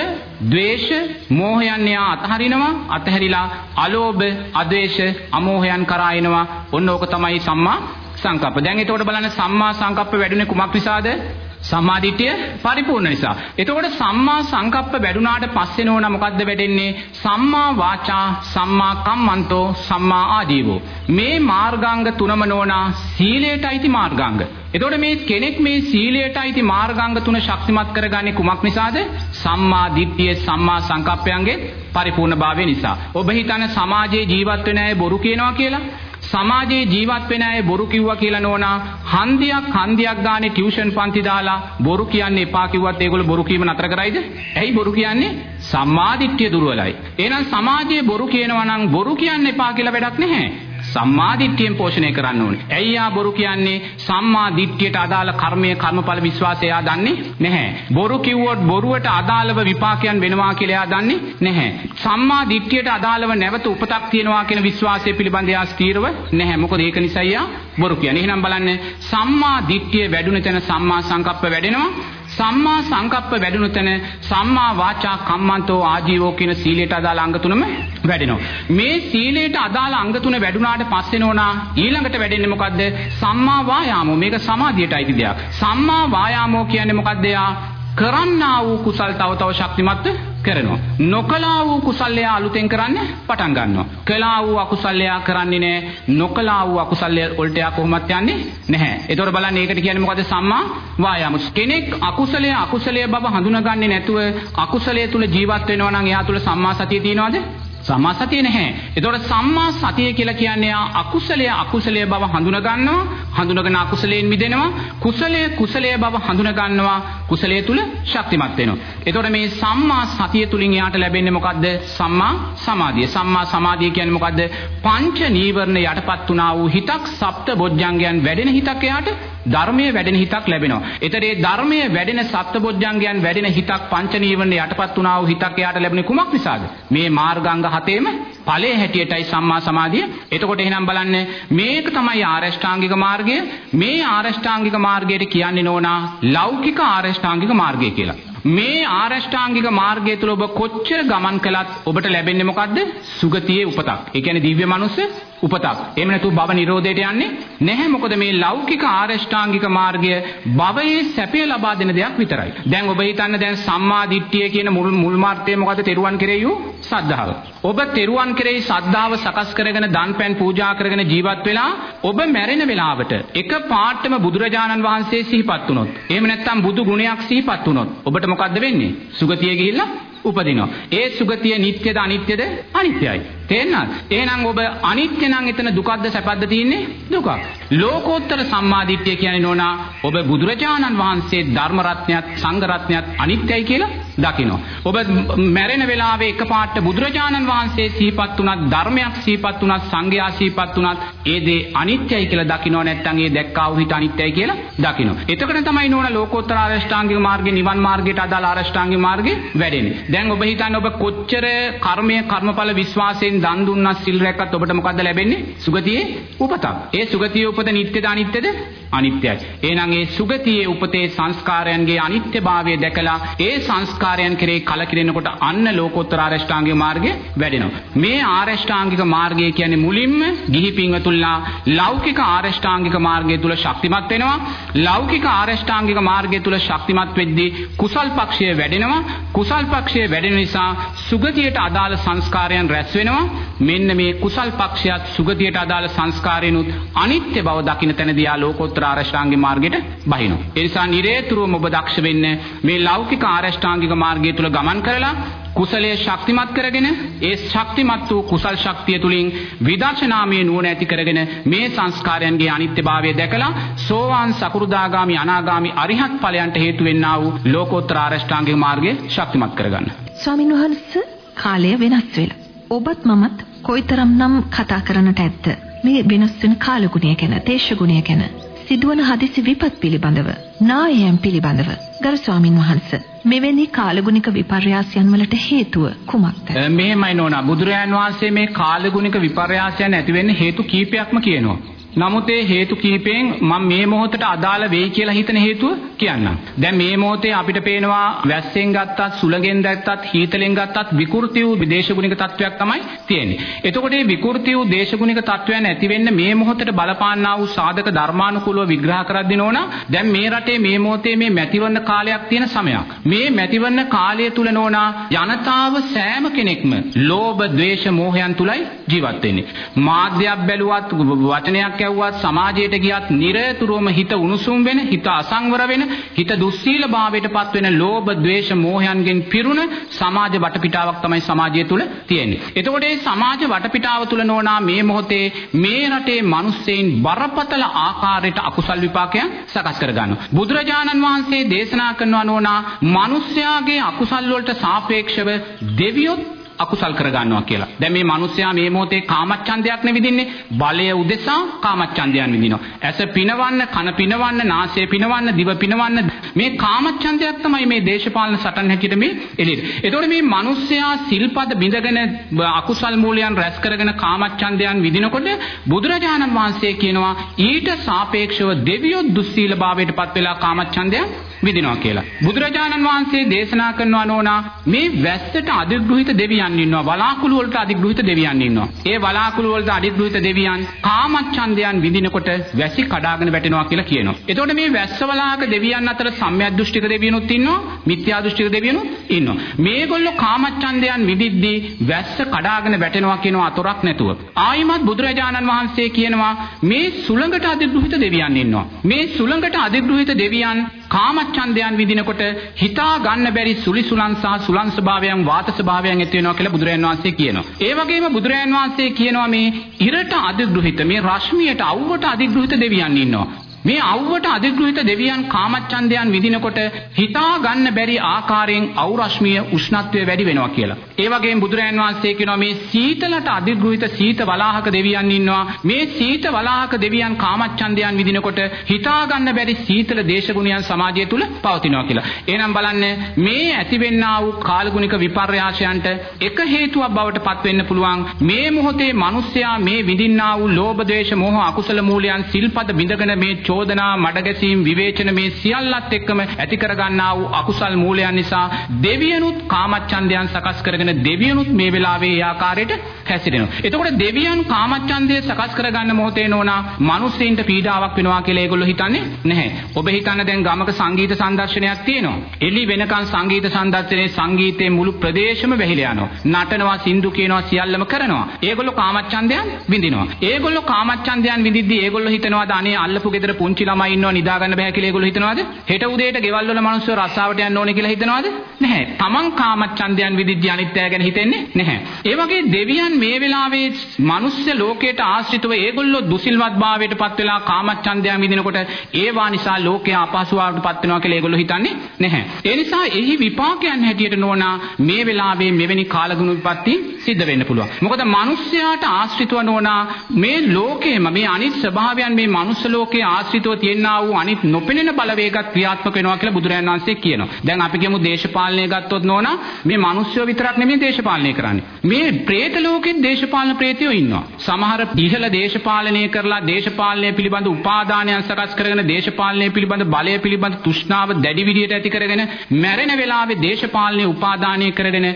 ද්වේෂ, මෝහයන් යා අතහරිනවා. අතහැරිලා අලෝභ, අද්වේෂ, අමෝහයන් කරා එනවා. ඔන්න ඕක තමයි සම්මා සංකප්ප. දැන් එතකොට බලන්න සම්මා සංකප්ප වැඩුණේ කුමක් නිසාද? සම්මාදිට්ඨිය පරිපූර්ණ නිසා. එතකොට සම්මා සංකප්ප වැඩුණාට පස්සේ නෝන මොකද්ද වැඩෙන්නේ? සම්මා වාචා, සම්මා කම්මන්තෝ, සම්මා ආජීවෝ. මේ මාර්ගාංග තුනම නෝනා සීලයට අයිති මාර්ගාංග. එතකොට මේ කෙනෙක් මේ සීලයට අයිති මාර්ගාංග තුන ශක්තිමත් කරගන්නේ කුමක් නිසාද? සම්මා දිට්ඨිය, සම්මා සංකප්පයන්ගේ පරිපූර්ණභාවය නිසා. ඔබ හිතන සමාජයේ ජීවත් වෙන අය බොරු කියනවා කියලා? සමාජයේ ජීවත් වෙන අය බොරු කිව්වා කියලා නෝනා හන්දියක් හන්දියක් ගානේ ටියුෂන් පන්ති දාලා බොරු කියන්න එපා කිව්වත් ඒගොල්ලෝ බොරු කීම නතර කරයිද? ඇයි බොරු කියන්නේ? සම්මාදිට්ඨිය දුර්වලයි. එහෙනම් සමාජයේ බොරු කියනවා නම් බොරු කියන්න එපා කියලා වැඩක් නැහැ. සම්මා දිට්ඨියෙන් පෝෂණය කරන්න ඕනේ. ඇයි ආ බොරු කියන්නේ? සම්මා දිට්ඨියට අදාළ කර්මය කර්මඵල විශ්වාසය එයා දන්නේ නැහැ. බොරු කිව්වොත් බොරුවට අදාළව විපාකයන් වෙනවා කියලා එයා දන්නේ නැහැ. සම්මා දිට්ඨියට අදාළව නැවත උපතක් තියෙනවා කියන විශ්වාසය පිළිබඳ එයා ස්ථීරව නැහැ. මොකද ඒක නිසා එයා බොරු කියන්නේ. එහෙනම් බලන්න සම්මා දිට්ඨිය වැඩුණ තැන සම්මා සංකප්ප වැඩෙනවා. සම්මා සංකප්ප වැඩුණු තැන සම්මා වාචා කම්මන්තෝ ආජීවෝ කියන සීලයට අදාළ අංග තුනම වැඩෙනවා. මේ සීලයට අදාළ අංග තුන වැඩුණාට පස්සේ නෝනා ඊළඟට වැඩෙන්නේ මොකද්ද? සම්මා වායාමෝ. මේක සමාධියට අයිති දෙයක්. සම්මා වායාමෝ කියන්නේ මොකද්ද? කරන්නා වූ කුසල් තව තව ශක්තිමත් කරනවා. නොකලා වූ කුසල්ය අලුතෙන් කරන්න පටන් ගන්නවා. කළා වූ අකුසල්ය කරන්නේ නැහැ. නොකලා වූ අකුසල්ය වලට යා කොහොමත් යන්නේ නැහැ. ඒතකොට බලන්න ඒකට කියන්නේ මොකද සම්මා වායාම. කෙනෙක් අකුසලයේ අකුසලයේ බව හඳුනාගන්නේ නැතුව අකුසලයේ තුල ජීවත් වෙනවා නම් එයා තුල සම්මා සතිය තියනවද? සම්මා සතිය නැහැ. ඒතකොට සම්මා සතිය කියලා කියන්නේ අකුසලයේ අකුසලයේ බව හඳුනා ගන්නවා, හඳුනගෙන අකුසලයෙන් මිදෙනවා, කුසලයේ කුසලයේ බව හඳුනා ගන්නවා, කුසලයේ තුල ශක්තිමත් වෙනවා. ඒතකොට මේ සම්මා සතිය තුලින් එයාට ලැබෙන්නේ මොකද්ද? සම්මා සමාධිය. සම්මා සමාධිය කියන්නේ මොකද්ද? පංච නීවරණ යටපත් වුණා වූ හිතක්, සප්ත බොජ්ජංගයන් වැඩෙන හිතක් එයාට ධර්මයේ වැඩෙන හිතක් ලැබෙනවා. ඒතර ඒ ධර්මයේ වැඩෙන සත්බොජ්ජංගයන් වැඩෙන හිතක් පංච නීවරණ යටපත් වුණා වූ හිතක් එයාට ලැබෙන්නේ කුමක් නිසාද? මේ මාර්ගාංග හතේම ඵලයේ හැටියටයි සම්මා සමාධිය. එතකොට එහෙනම් බලන්න මේක තමයි ආරෂ්ඨාංගික මාර්ගය. මේ ආරෂ්ඨාංගික මාර්ගයට කියන්නේ නෝනා ලෞකික ආරෂ්ඨාංගික මාර්ගය කියලා. මේ ආරෂ්ඨාංගික මාර්ගය තුල ඔබ කොච්චර ගමන් කළත් ඔබට ලැබෙන්නේ මොකද්ද? සුගතියේ උපතක්. ඒ කියන්නේ දිව්‍ය මනුස්ස උපතක්. එහෙම නැතු භව නිරෝධයට යන්නේ නැහැ. මොකද මේ ලෞකික ආරෂ්ඨාංගික මාර්ගය භවයේ සැපය ලබා දෙන දෙයක් විතරයි. දැන් ඔබ හිතන්න දැන් සම්මා දිට්ඨිය කියන මුල් මුල් මාර්ගය මොකද? තෙරුවන් කෙරෙහි වූ සද්ධාව. ඔබ තෙරුවන් කෙරෙහි සද්ධාව සකස් කරගෙන දන් පැන් පූජා කරගෙන ජීවත් වෙලා ඔබ මැරෙන වෙලාවට එක පාටම බුදුරජාණන් වහන්සේ සිහිපත් වුණොත් එහෙම නැත්නම් බුදු ගුණයක් සිහිපත් වුණොත් ඔබට මොකද්ද වෙන්නේ? සුගතිය ගිහිල්ලා උපදිනවා. ඒ සුගතිය නිට්ටයද අනිත්‍යද? අනිත්‍යයි. තේරෙනවද? එහෙනම් ඔබ අනිත්‍ය නම් එතන දුකක්ද සැපද තියෙන්නේ? දුකක්. ලෝකෝත්තර සම්මාදිට්ඨිය කියන්නේ නෝනා ඔබ බුදුරජාණන් වහන්සේ ධර්ම රත්නයත් සංඝ රත්නයත් අනිත්‍යයි කියලා දකිනවා. ඔබ මැරෙන වෙලාවේ එකපාරට බුදුරජාණන් වහන්සේ සිහිපත් වුණත් ධර්මයක් සිහිපත් වුණත් සංඝයා සිහිපත් වුණත් ඒ දේ අනිත්‍යයි කියලා දකිනවා නැත්නම් ඒ දැක්කා වූ හිත අනිත්‍යයි කියලා දකිනවා. එතකොට තමයි නෝනා ලෝකෝත්තර ආරෂ්ඨාංගික මාර්ගේ නිවන් මාර්ගයට අදාළ ආරෂ්ඨාංගික මාර්ගේ වැඩෙන්නේ. දැන් ඔබ හිතන්නේ ඔබ කොච්චර කර්මය කර්මඵල විශ්වාසයෙන් දන් දුන්නා සිල් රැක්කත් ඔබට මොකද්ද ලැබෙන්නේ? සුගතියේ උපතක්. ඒ සුගතියේ උපත නිට්ටයද අනිත්‍යද? අනිත්‍යයි. එහෙනම් ඒ සුගතියේ උපතේ සංස්කාරයන්ගේ අනිත්‍යභාවය දැකලා ඒ සංස්කාරයන් කෙරේ කලකිරෙනකොට අන්න ලෝකෝත්තර ආරෂ්ඨාංගික මාර්ගය වැඩෙනවා. මේ ආරෂ්ඨාංගික මාර්ගය කියන්නේ මුලින්ම ගිහි පින්වතුන්ලා ලෞකික ආරෂ්ඨාංගික මාර්ගය තුල ශක්තිමත් වෙනවා. ලෞකික ආරෂ්ඨාංගික මාර්ගය තුල ශක්තිමත් වෙද්දී කුසල් පක්ෂය වැඩෙනවා. කුසල් පක්ෂය වැඩෙන නිසා සුගතියට අදාළ සංස්කාරයන් රැස් වෙනවා. මෙන්න මේ කුසල් පක්ෂයත් සුගතියට අදාළ සංස්කාරයනුත් අනිත්‍ය බව දකින්න තැනදී ආ ලෝකෝත්තර ආරෂ්ඨාංගික මාර්ගයට බහිනවා. ඒ නිසා නිරේතුරුවම ඔබ දක්ෂ වෙන්න මේ ලෞකික ආරෂ්ඨාංගික මාර්ගය තුල ගමන් කරලා කුසලයේ ශක්තිමත් කරගෙන ඒ ශක්තිමත් වූ කුසල් ශක්තිය තුලින් විදර්ශනාමය නුවණ ඇති කරගෙන මේ සංස්කාරයන්ගේ අනිත්‍යභාවය දැකලා සෝවාන් සකුරුදාගාමි අනාගාමි අරිහත් ඵලයන්ට හේතු වෙන්නා වූ ලෝකෝත්තර ආරෂ්ඨාංගික මාර්ගය ශක්තිමත් කරගන්න.
ස්වාමීන් වහන්සේ කාලය වෙනස් වෙලා. ඔබත් මමත් කොයිතරම්නම් කතා කරන්නට ඇත්ද මේ වෙනස් වෙන කාලගුණය ගැන, දේශගුණය ගැන, සිදුවන හදිසි විපත් පිළිබඳව, නායයන් පිළිබඳව. ගරු ස්වාමින් වහන්සේ මෙවැනි කාලගුණික විපර්යාසයන් වලට හේතුව කුමක්ද?
මෙහෙමයි නෝනා බුදුරජාන් වහන්සේ මේ කාලගුණික විපර්යාසයන් ඇති වෙන්න හේතු කීපයක්ම කියනවා. නමුත් ඒ හේතු කීපයෙන් මම මේ මොහොතට අදාළ වෙයි කියලා හිතන හේතුව කියන්නම්. දැන් මේ මොහොතේ අපිට පේනවා වැස්සෙන් ගත්තත්, සුළඟෙන් දැත්තත්, හීතලෙන් ගත්තත් විකෘති වූ දේශගුණික තත්වයක් තමයි තියෙන්නේ. එතකොට මේ විකෘති වූ දේශගුණික තත්වයන් ඇති වෙන්න මේ මොහොතට බලපාන්නා වූ සාධක ධර්මානුකූලව විග්‍රහ කරද්දී නෝන දැන් මේ රටේ මේ මොහොතේ මේ මැතිවරණ කාලයක් තියෙන සමයක්. මේ මැතිවරණ කාලය තුල නෝන ජනතාව සෑම කෙනෙක්ම ලෝභ, ද්වේෂ, මෝහයන් තුලයි ජීවත් වෙන්නේ. මාධ්‍යයක් බැලුවත් වචනයක් කැව්වත් සමාජයට ගියත් නිරතුරුවම හිත උණුසුම් වෙන, හිත අසංවර වෙන, හිත දුස්සීල භාවයට පත් වෙන ලෝභ, ද්වේෂ, මෝහයන්ගෙන් පිරුණ සමාජ වටපිටාවක් තමයි සමාජය තුල තියෙන්නේ. එතකොට මේ සමාජ වටපිටාව තුල නෝනා මේ මොහොතේ මේ රටේ මිනිස්සෙයින් බරපතල ආකාරයට අකුසල් විපාකයන් සකස් කරගන්නවා. බුදුරජාණන් වහන්සේ දේශනා කරනවා නෝනා මිනිස්යාගේ අකුසල් වලට සාපේක්ෂව දෙවියොත් අකුසල් කරගන්නවා කියලා. දැන් මේ මිනිස්සයා මේ මොහොතේ කාමච්ඡන්දයක් නෙවිදින්නේ. බලය උදෙසා කාමච්ඡන්දයන් විඳිනවා. ඇස පිනවන්න, කන පිනවන්න, නාසය පිනවන්න, දිව පිනවන්න මේ කාමච්ඡන්දයක් තමයි මේ දේශපාලන සටන් හැටියට මේ එළියට. ඒතකොට මේ මිනිස්සයා සිල්පද බිඳගෙන අකුසල් මූලයන් රැස් කරගෙන කාමච්ඡන්දයන් විඳිනකොට බුදුරජාණන් වහන්සේ කියනවා ඊට සාපේක්ෂව දෙවියෝ දුස්සීලභාවයට පත් වෙලා කාමච්ඡන්දයන් විඳිනවා කියලා. බුදුරජාණන් වහන්සේ දේශනා කරනවා නෝනා මේ වැස්සට අධිග්‍රහිත දෙවියන් ඉන්නවා. වලාකුළු වලට අධිග්‍රහිත දෙවියන් ඉන්නවා. ඒ වලාකුළු වලට අධිග්‍රහිත දෙවියන් කාමච්ඡන්දයන් විඳිනකොට වැසි කඩාගෙන වැටෙනවා කියලා කියනවා. එතකොට මේ වැස්සවලාක දෙවියන් අතර සම්මියද්දෘෂ්ටික දෙවියනුත් ඉන්නවා, මිත්‍යා දෘෂ්ටික දෙවියනුත් ඉන්නවා. මේගොල්ලෝ කාමච්ඡන්දයන් විඳිද්දී වැස්ස කඩාගෙන වැටෙනවා කියනවා අතොරක් නැතුව. ආයිමත් බුදුරජාණන් වහන්සේ කියනවා මේ සුළඟට අධිග්‍රහිත දෙවියන් ඉන්නවා. මේ සුළඟට අධිග්‍රහිත දෙවියන් කාමච්ඡන්දයන් විඳිනකොට හිතා ගන්න බැරි සුලිසුලන් සහ සුලං ස්වභාවයන් වාත ස්වභාවයන් ඇති වෙනවා කියලා බුදුරජාණන් වහන්සේ කියනවා. ඒ වගේම බුදුරජාණන් වහන්සේ කියනවා මේ ඉරට අධිග්‍රහිත මේ රශ්මියට අවුවට අධිග්‍රහිත දෙවියන් ඉන්නවා. මේ අවුවට අධිග්‍රහිත දෙවියන් කාමච්ඡන්දයන් විඳිනකොට හිතා ගන්න බැරි ආකාරයෙන් අවුරශ්මිය උෂ්ණත්වය වැඩි වෙනවා කියලා. ඒ වගේම බුදුරයන් වහන්සේ කියනවා මේ සීතලට අධිග්‍රහිත සීත වලාහක දෙවියන් ඉන්නවා. මේ සීත වලාහක දෙවියන් කාමච්ඡන්දයන් විඳිනකොට හිතා ගන්න බැරි සීතල දේශගුණයන් සමාජය තුල පවතිනවා කියලා. එහෙනම් බලන්න මේ ඇතිවෙන්නා වූ කාලගුණික විපර්යාසයන්ට එක හේතුවක් බවට පත් වෙන්න පුළුවන්. මේ මොහොතේ මිනිස්සයා මේ විඳින්නා වූ ලෝභ, ද්වේෂ, මෝහ අකුසල මූලයන් සිල්පද බිඳගෙන මේ චෝදනා මඩගැසීම් විවේචන මේ සියල්ලත් එක්කම ඇති කරගන්නා වූ අකුසල් මූලයන් නිසා දෙවියනුත් කාමච්ඡන්දයන් සකස් කරගෙන දෙවියනුත් මේ වෙලාවේ ඒ ආකාරයට හැසිරෙනවා. එතකොට දෙවියන් කාමච්ඡන්දය සකස් කරගන්න මොහොතේ නෝනා මිනිස්සුන්ට පීඩාවක් වෙනවා කියලා ඒගොල්ලෝ හිතන්නේ නැහැ. ඔබ හිතන්න දැන් ගමක සංගීත සංදර්ශනයක් තියෙනවා. එළි වෙනකන් සංගීත සංදර්ශනයේ සංගීතයේ මුළු ප්‍රදේශම වැහිලා යනවා. නටනවා, සින්දු කියනවා සියල්ලම කරනවා. ඒගොල්ලෝ කාමච්ඡන්දයන් විඳිනවා. ඒගොල්ලෝ කාමච්ඡන්දයන් විඳිද්දී ඒගොල්ලෝ හිතනවාද අනේ අල්ලපු ගෙදර පුංචි ළමයි ඉන්නවා නිදා ගන්න බෑ කියලා ඒගොල්ලෝ හිතනවාද? හෙට උදේට ගෙවල් වල මිනිස්සු රස්සාවට යන්න ඕනේ කියලා හිතනවාද? නැහැ. Taman කාමච්ඡන්දයන් විදිද්දී අනිත් අය ගැන හිතෙන්නේ නැහැ. ඒ වගේ දෙවියන් මේ වෙලාවේ මිනිස් ලෝකයට ආශ්‍රිතව ඒගොල්ලෝ දුසිල්වත් භාවයට පත් වෙලා කාමච්ඡන්දයන් විඳිනකොට ඒවා නිසා ලෝකය අපහසුතාවට පත් වෙනවා කියලා ඒගොල්ලෝ හිතන්නේ නැහැ. ඒ නිසා එහි විපාකයන් හැටියට නෝනා මේ වෙලාවේ මෙවැනි කාලගුණ විපත්ති සිද්ධ වෙන්න පුළුවන්. මොකද මිනිස්යාට ආශ්‍රිතව නෝනා මේ ලෝකයේම මේ අනිත් ස්වභාවයන් මේ මනුස්ස ලෝකයේ ආශ්‍රිතව තියෙනා වූ අනිත් නොපෙනෙන බලවේගත් ක්‍රියාත්මක වෙනවා කියලා බුදුරජාණන් වහන්සේ කියනවා. දැන් අපි කියමු දේශපාලනය ගත්තොත් නෝනා මේ මිනිස්සුયો විතරක් නෙමෙයි දේශපාලනය කරන්නේ. මේ പ്രേත ලෝකෙත් දේශපාලන പ്രേතයෝ ඉන්නවා. සමහර ඉහළ දේශපාලනය කරලා දේශපාලනය පිළිබඳ උපාදානයන් සකස් කරගෙන දේශපාලනය පිළිබඳ බලය පිළිබඳ තෘෂ්ණාව දැඩි විදියට ඇති කරගෙන මැරෙන වෙලාවේ දේශපාලනය උපාදානය කරගෙන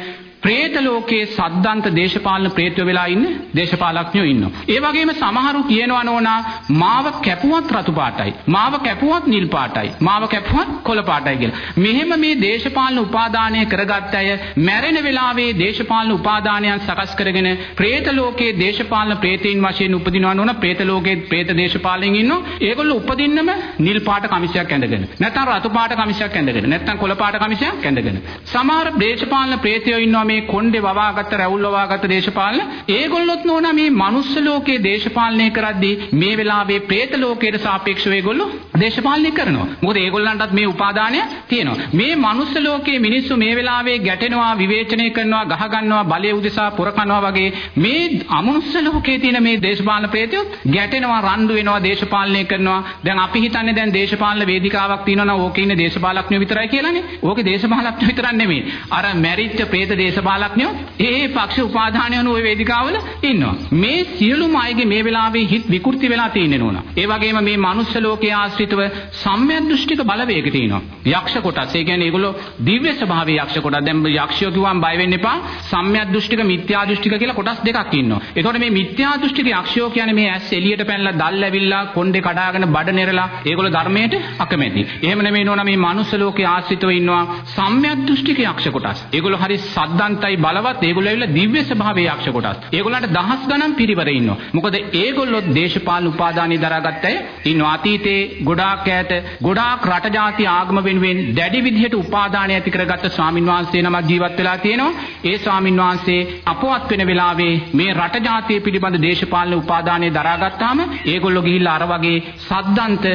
ප්‍රේත ලෝකයේ සද්දන්ත දේශපාලන ප්‍රේතය වෙලා ඉන්න දේශපාලඥයෝ ඉන්නවා. ඒ වගේම සමහරු කියනවා නෝනා මාව කැපුවත් රතු පාටයි. මාව කැපුවත් නිල් පාටයි. මාව කැපුවත් කොළ පාටයි කියලා. මෙහෙම මේ දේශපාලන උපාදානය කරගත් අය මැරෙන වෙලාවේ දේශපාලන උපාදානයන් සකස් කරගෙන ප්‍රේත ලෝකයේ දේශපාලන ප්‍රේතයන් වශයෙන් උපදිනවා නෝනා ප්‍රේත ලෝකයේ ප්‍රේත දේශපාලෙන් ඉන්නවා. ඒගොල්ලෝ උපදින්නම නිල් පාට කමිසයක් ඇඳගෙන. නැත්නම් රතු පාට කමිසයක් ඇඳගෙන. නැත්නම් කොළ පාට කමිසයක් ඇඳගෙන. සමහර දේශපාලන ප්‍රේතයෝ ඉන්නවා මේ කොණ්ඩේ වවාගත්ත රැවුල් වවාගත්ත දේශපාලන ඒගොල්ලොත් නෝනා මේ මනුස්ස ලෝකයේ දේශපාලනය කරද්දී මේ වෙලාවේ പ്രേත ලෝකයට සාපේක්ෂව ඒගොල්ලෝ දේශපාලනය කරනවා. මොකද ඒගොල්ලන්ටත් මේ උපාදානය තියෙනවා. මේ මනුස්ස ලෝකයේ මිනිස්සු මේ වෙලාවේ ගැටෙනවා, විවේචනය කරනවා, ගහ ගන්නවා, බලය උදෙසා pore කනවා වගේ මේ අමනුස්ස ලෝකයේ තියෙන මේ දේශපාලන ප්‍රේතයොත් ගැටෙනවා, රණ්ඩු වෙනවා, දේශපාලනය කරනවා. දැන් අපි හිතන්නේ දැන් දේශපාලන වේදිකාවක් තියෙනවා නම් ඕකේ ඉන්න දේශපාලඥයෝ විතරයි කියලානේ. ඕකේ දේශපාලඥයෝ විතරක් නෙමෙයි. අර මැරිච්ච പ്രേත දේශ දේශපාලඥයෝ ඒ පක්ෂ උපාදානයන ওই වේදිකාවල ඉන්නවා. මේ සියලුම අයගේ මේ වෙලාවේ හිත විකෘති වෙලා තියෙන්නේ නෝනා. ඒ වගේම මේ මනුස්ස ලෝකයේ ආශ්‍රිතව සම්මියදෘෂ්ටික බලවේග තියෙනවා. යක්ෂ කොටස්. ඒ කියන්නේ ඒගොල්ලෝ දිව්‍ය ස්වභාවයේ යක්ෂ කොටස්. දැන් යක්ෂයෝ කිව්වම බය වෙන්න එපා. සම්මියදෘෂ්ටික මිත්‍යා දෘෂ්ටික කියලා කොටස් දෙකක් ඉන්නවා. ඒතකොට මේ මිත්‍යා දෘෂ්ටික යක්ෂයෝ කියන්නේ මේ ඇස් එළියට පැනලා දල් ඇවිල්ලා කොණ්ඩේ කඩාගෙන බඩ නෙරලා ඒගොල්ලෝ ධර්මයට අකමැති. එහෙම නෙමෙයි නෝනා මේ මනුස්ස ලෝකයේ ආශ්‍රිතව ඉන්නවා සම්මියදෘෂ්ටික යක්ෂ කොටස්. ඒගොල්ලෝ හරි සද්දන්තයි බලවත් ඒගොල්ලෝ ඇවිල්ලා දිව්‍ය ස්වභාවයේ යක්ෂ කොටස්. ඒගොල්ලන්ට දහස් ගණන් පිරිවර ඉන්නවා. මොකද ඒගොල්ලෝ දේශපාලන උපාදානිය දරාගත්ත අය ඉන්නවා. අතීතේ ගොඩාක් ඈත ගොඩාක් රට ජාති ආගම වෙනුවෙන් දැඩි විදිහට උපාදානය ඇති කරගත්ත ස්වාමින් වහන්සේ නමක් ජීවත් වෙලා තියෙනවා. ඒ ස්වාමින් වහන්සේ අපවත් වෙන වෙලාවේ මේ රට ජාතිය පිළිබඳ දේශපාලන උපාදානය දරාගත්තාම ඒගොල්ලෝ ගිහිල්ලා අර වගේ සද්දන්ත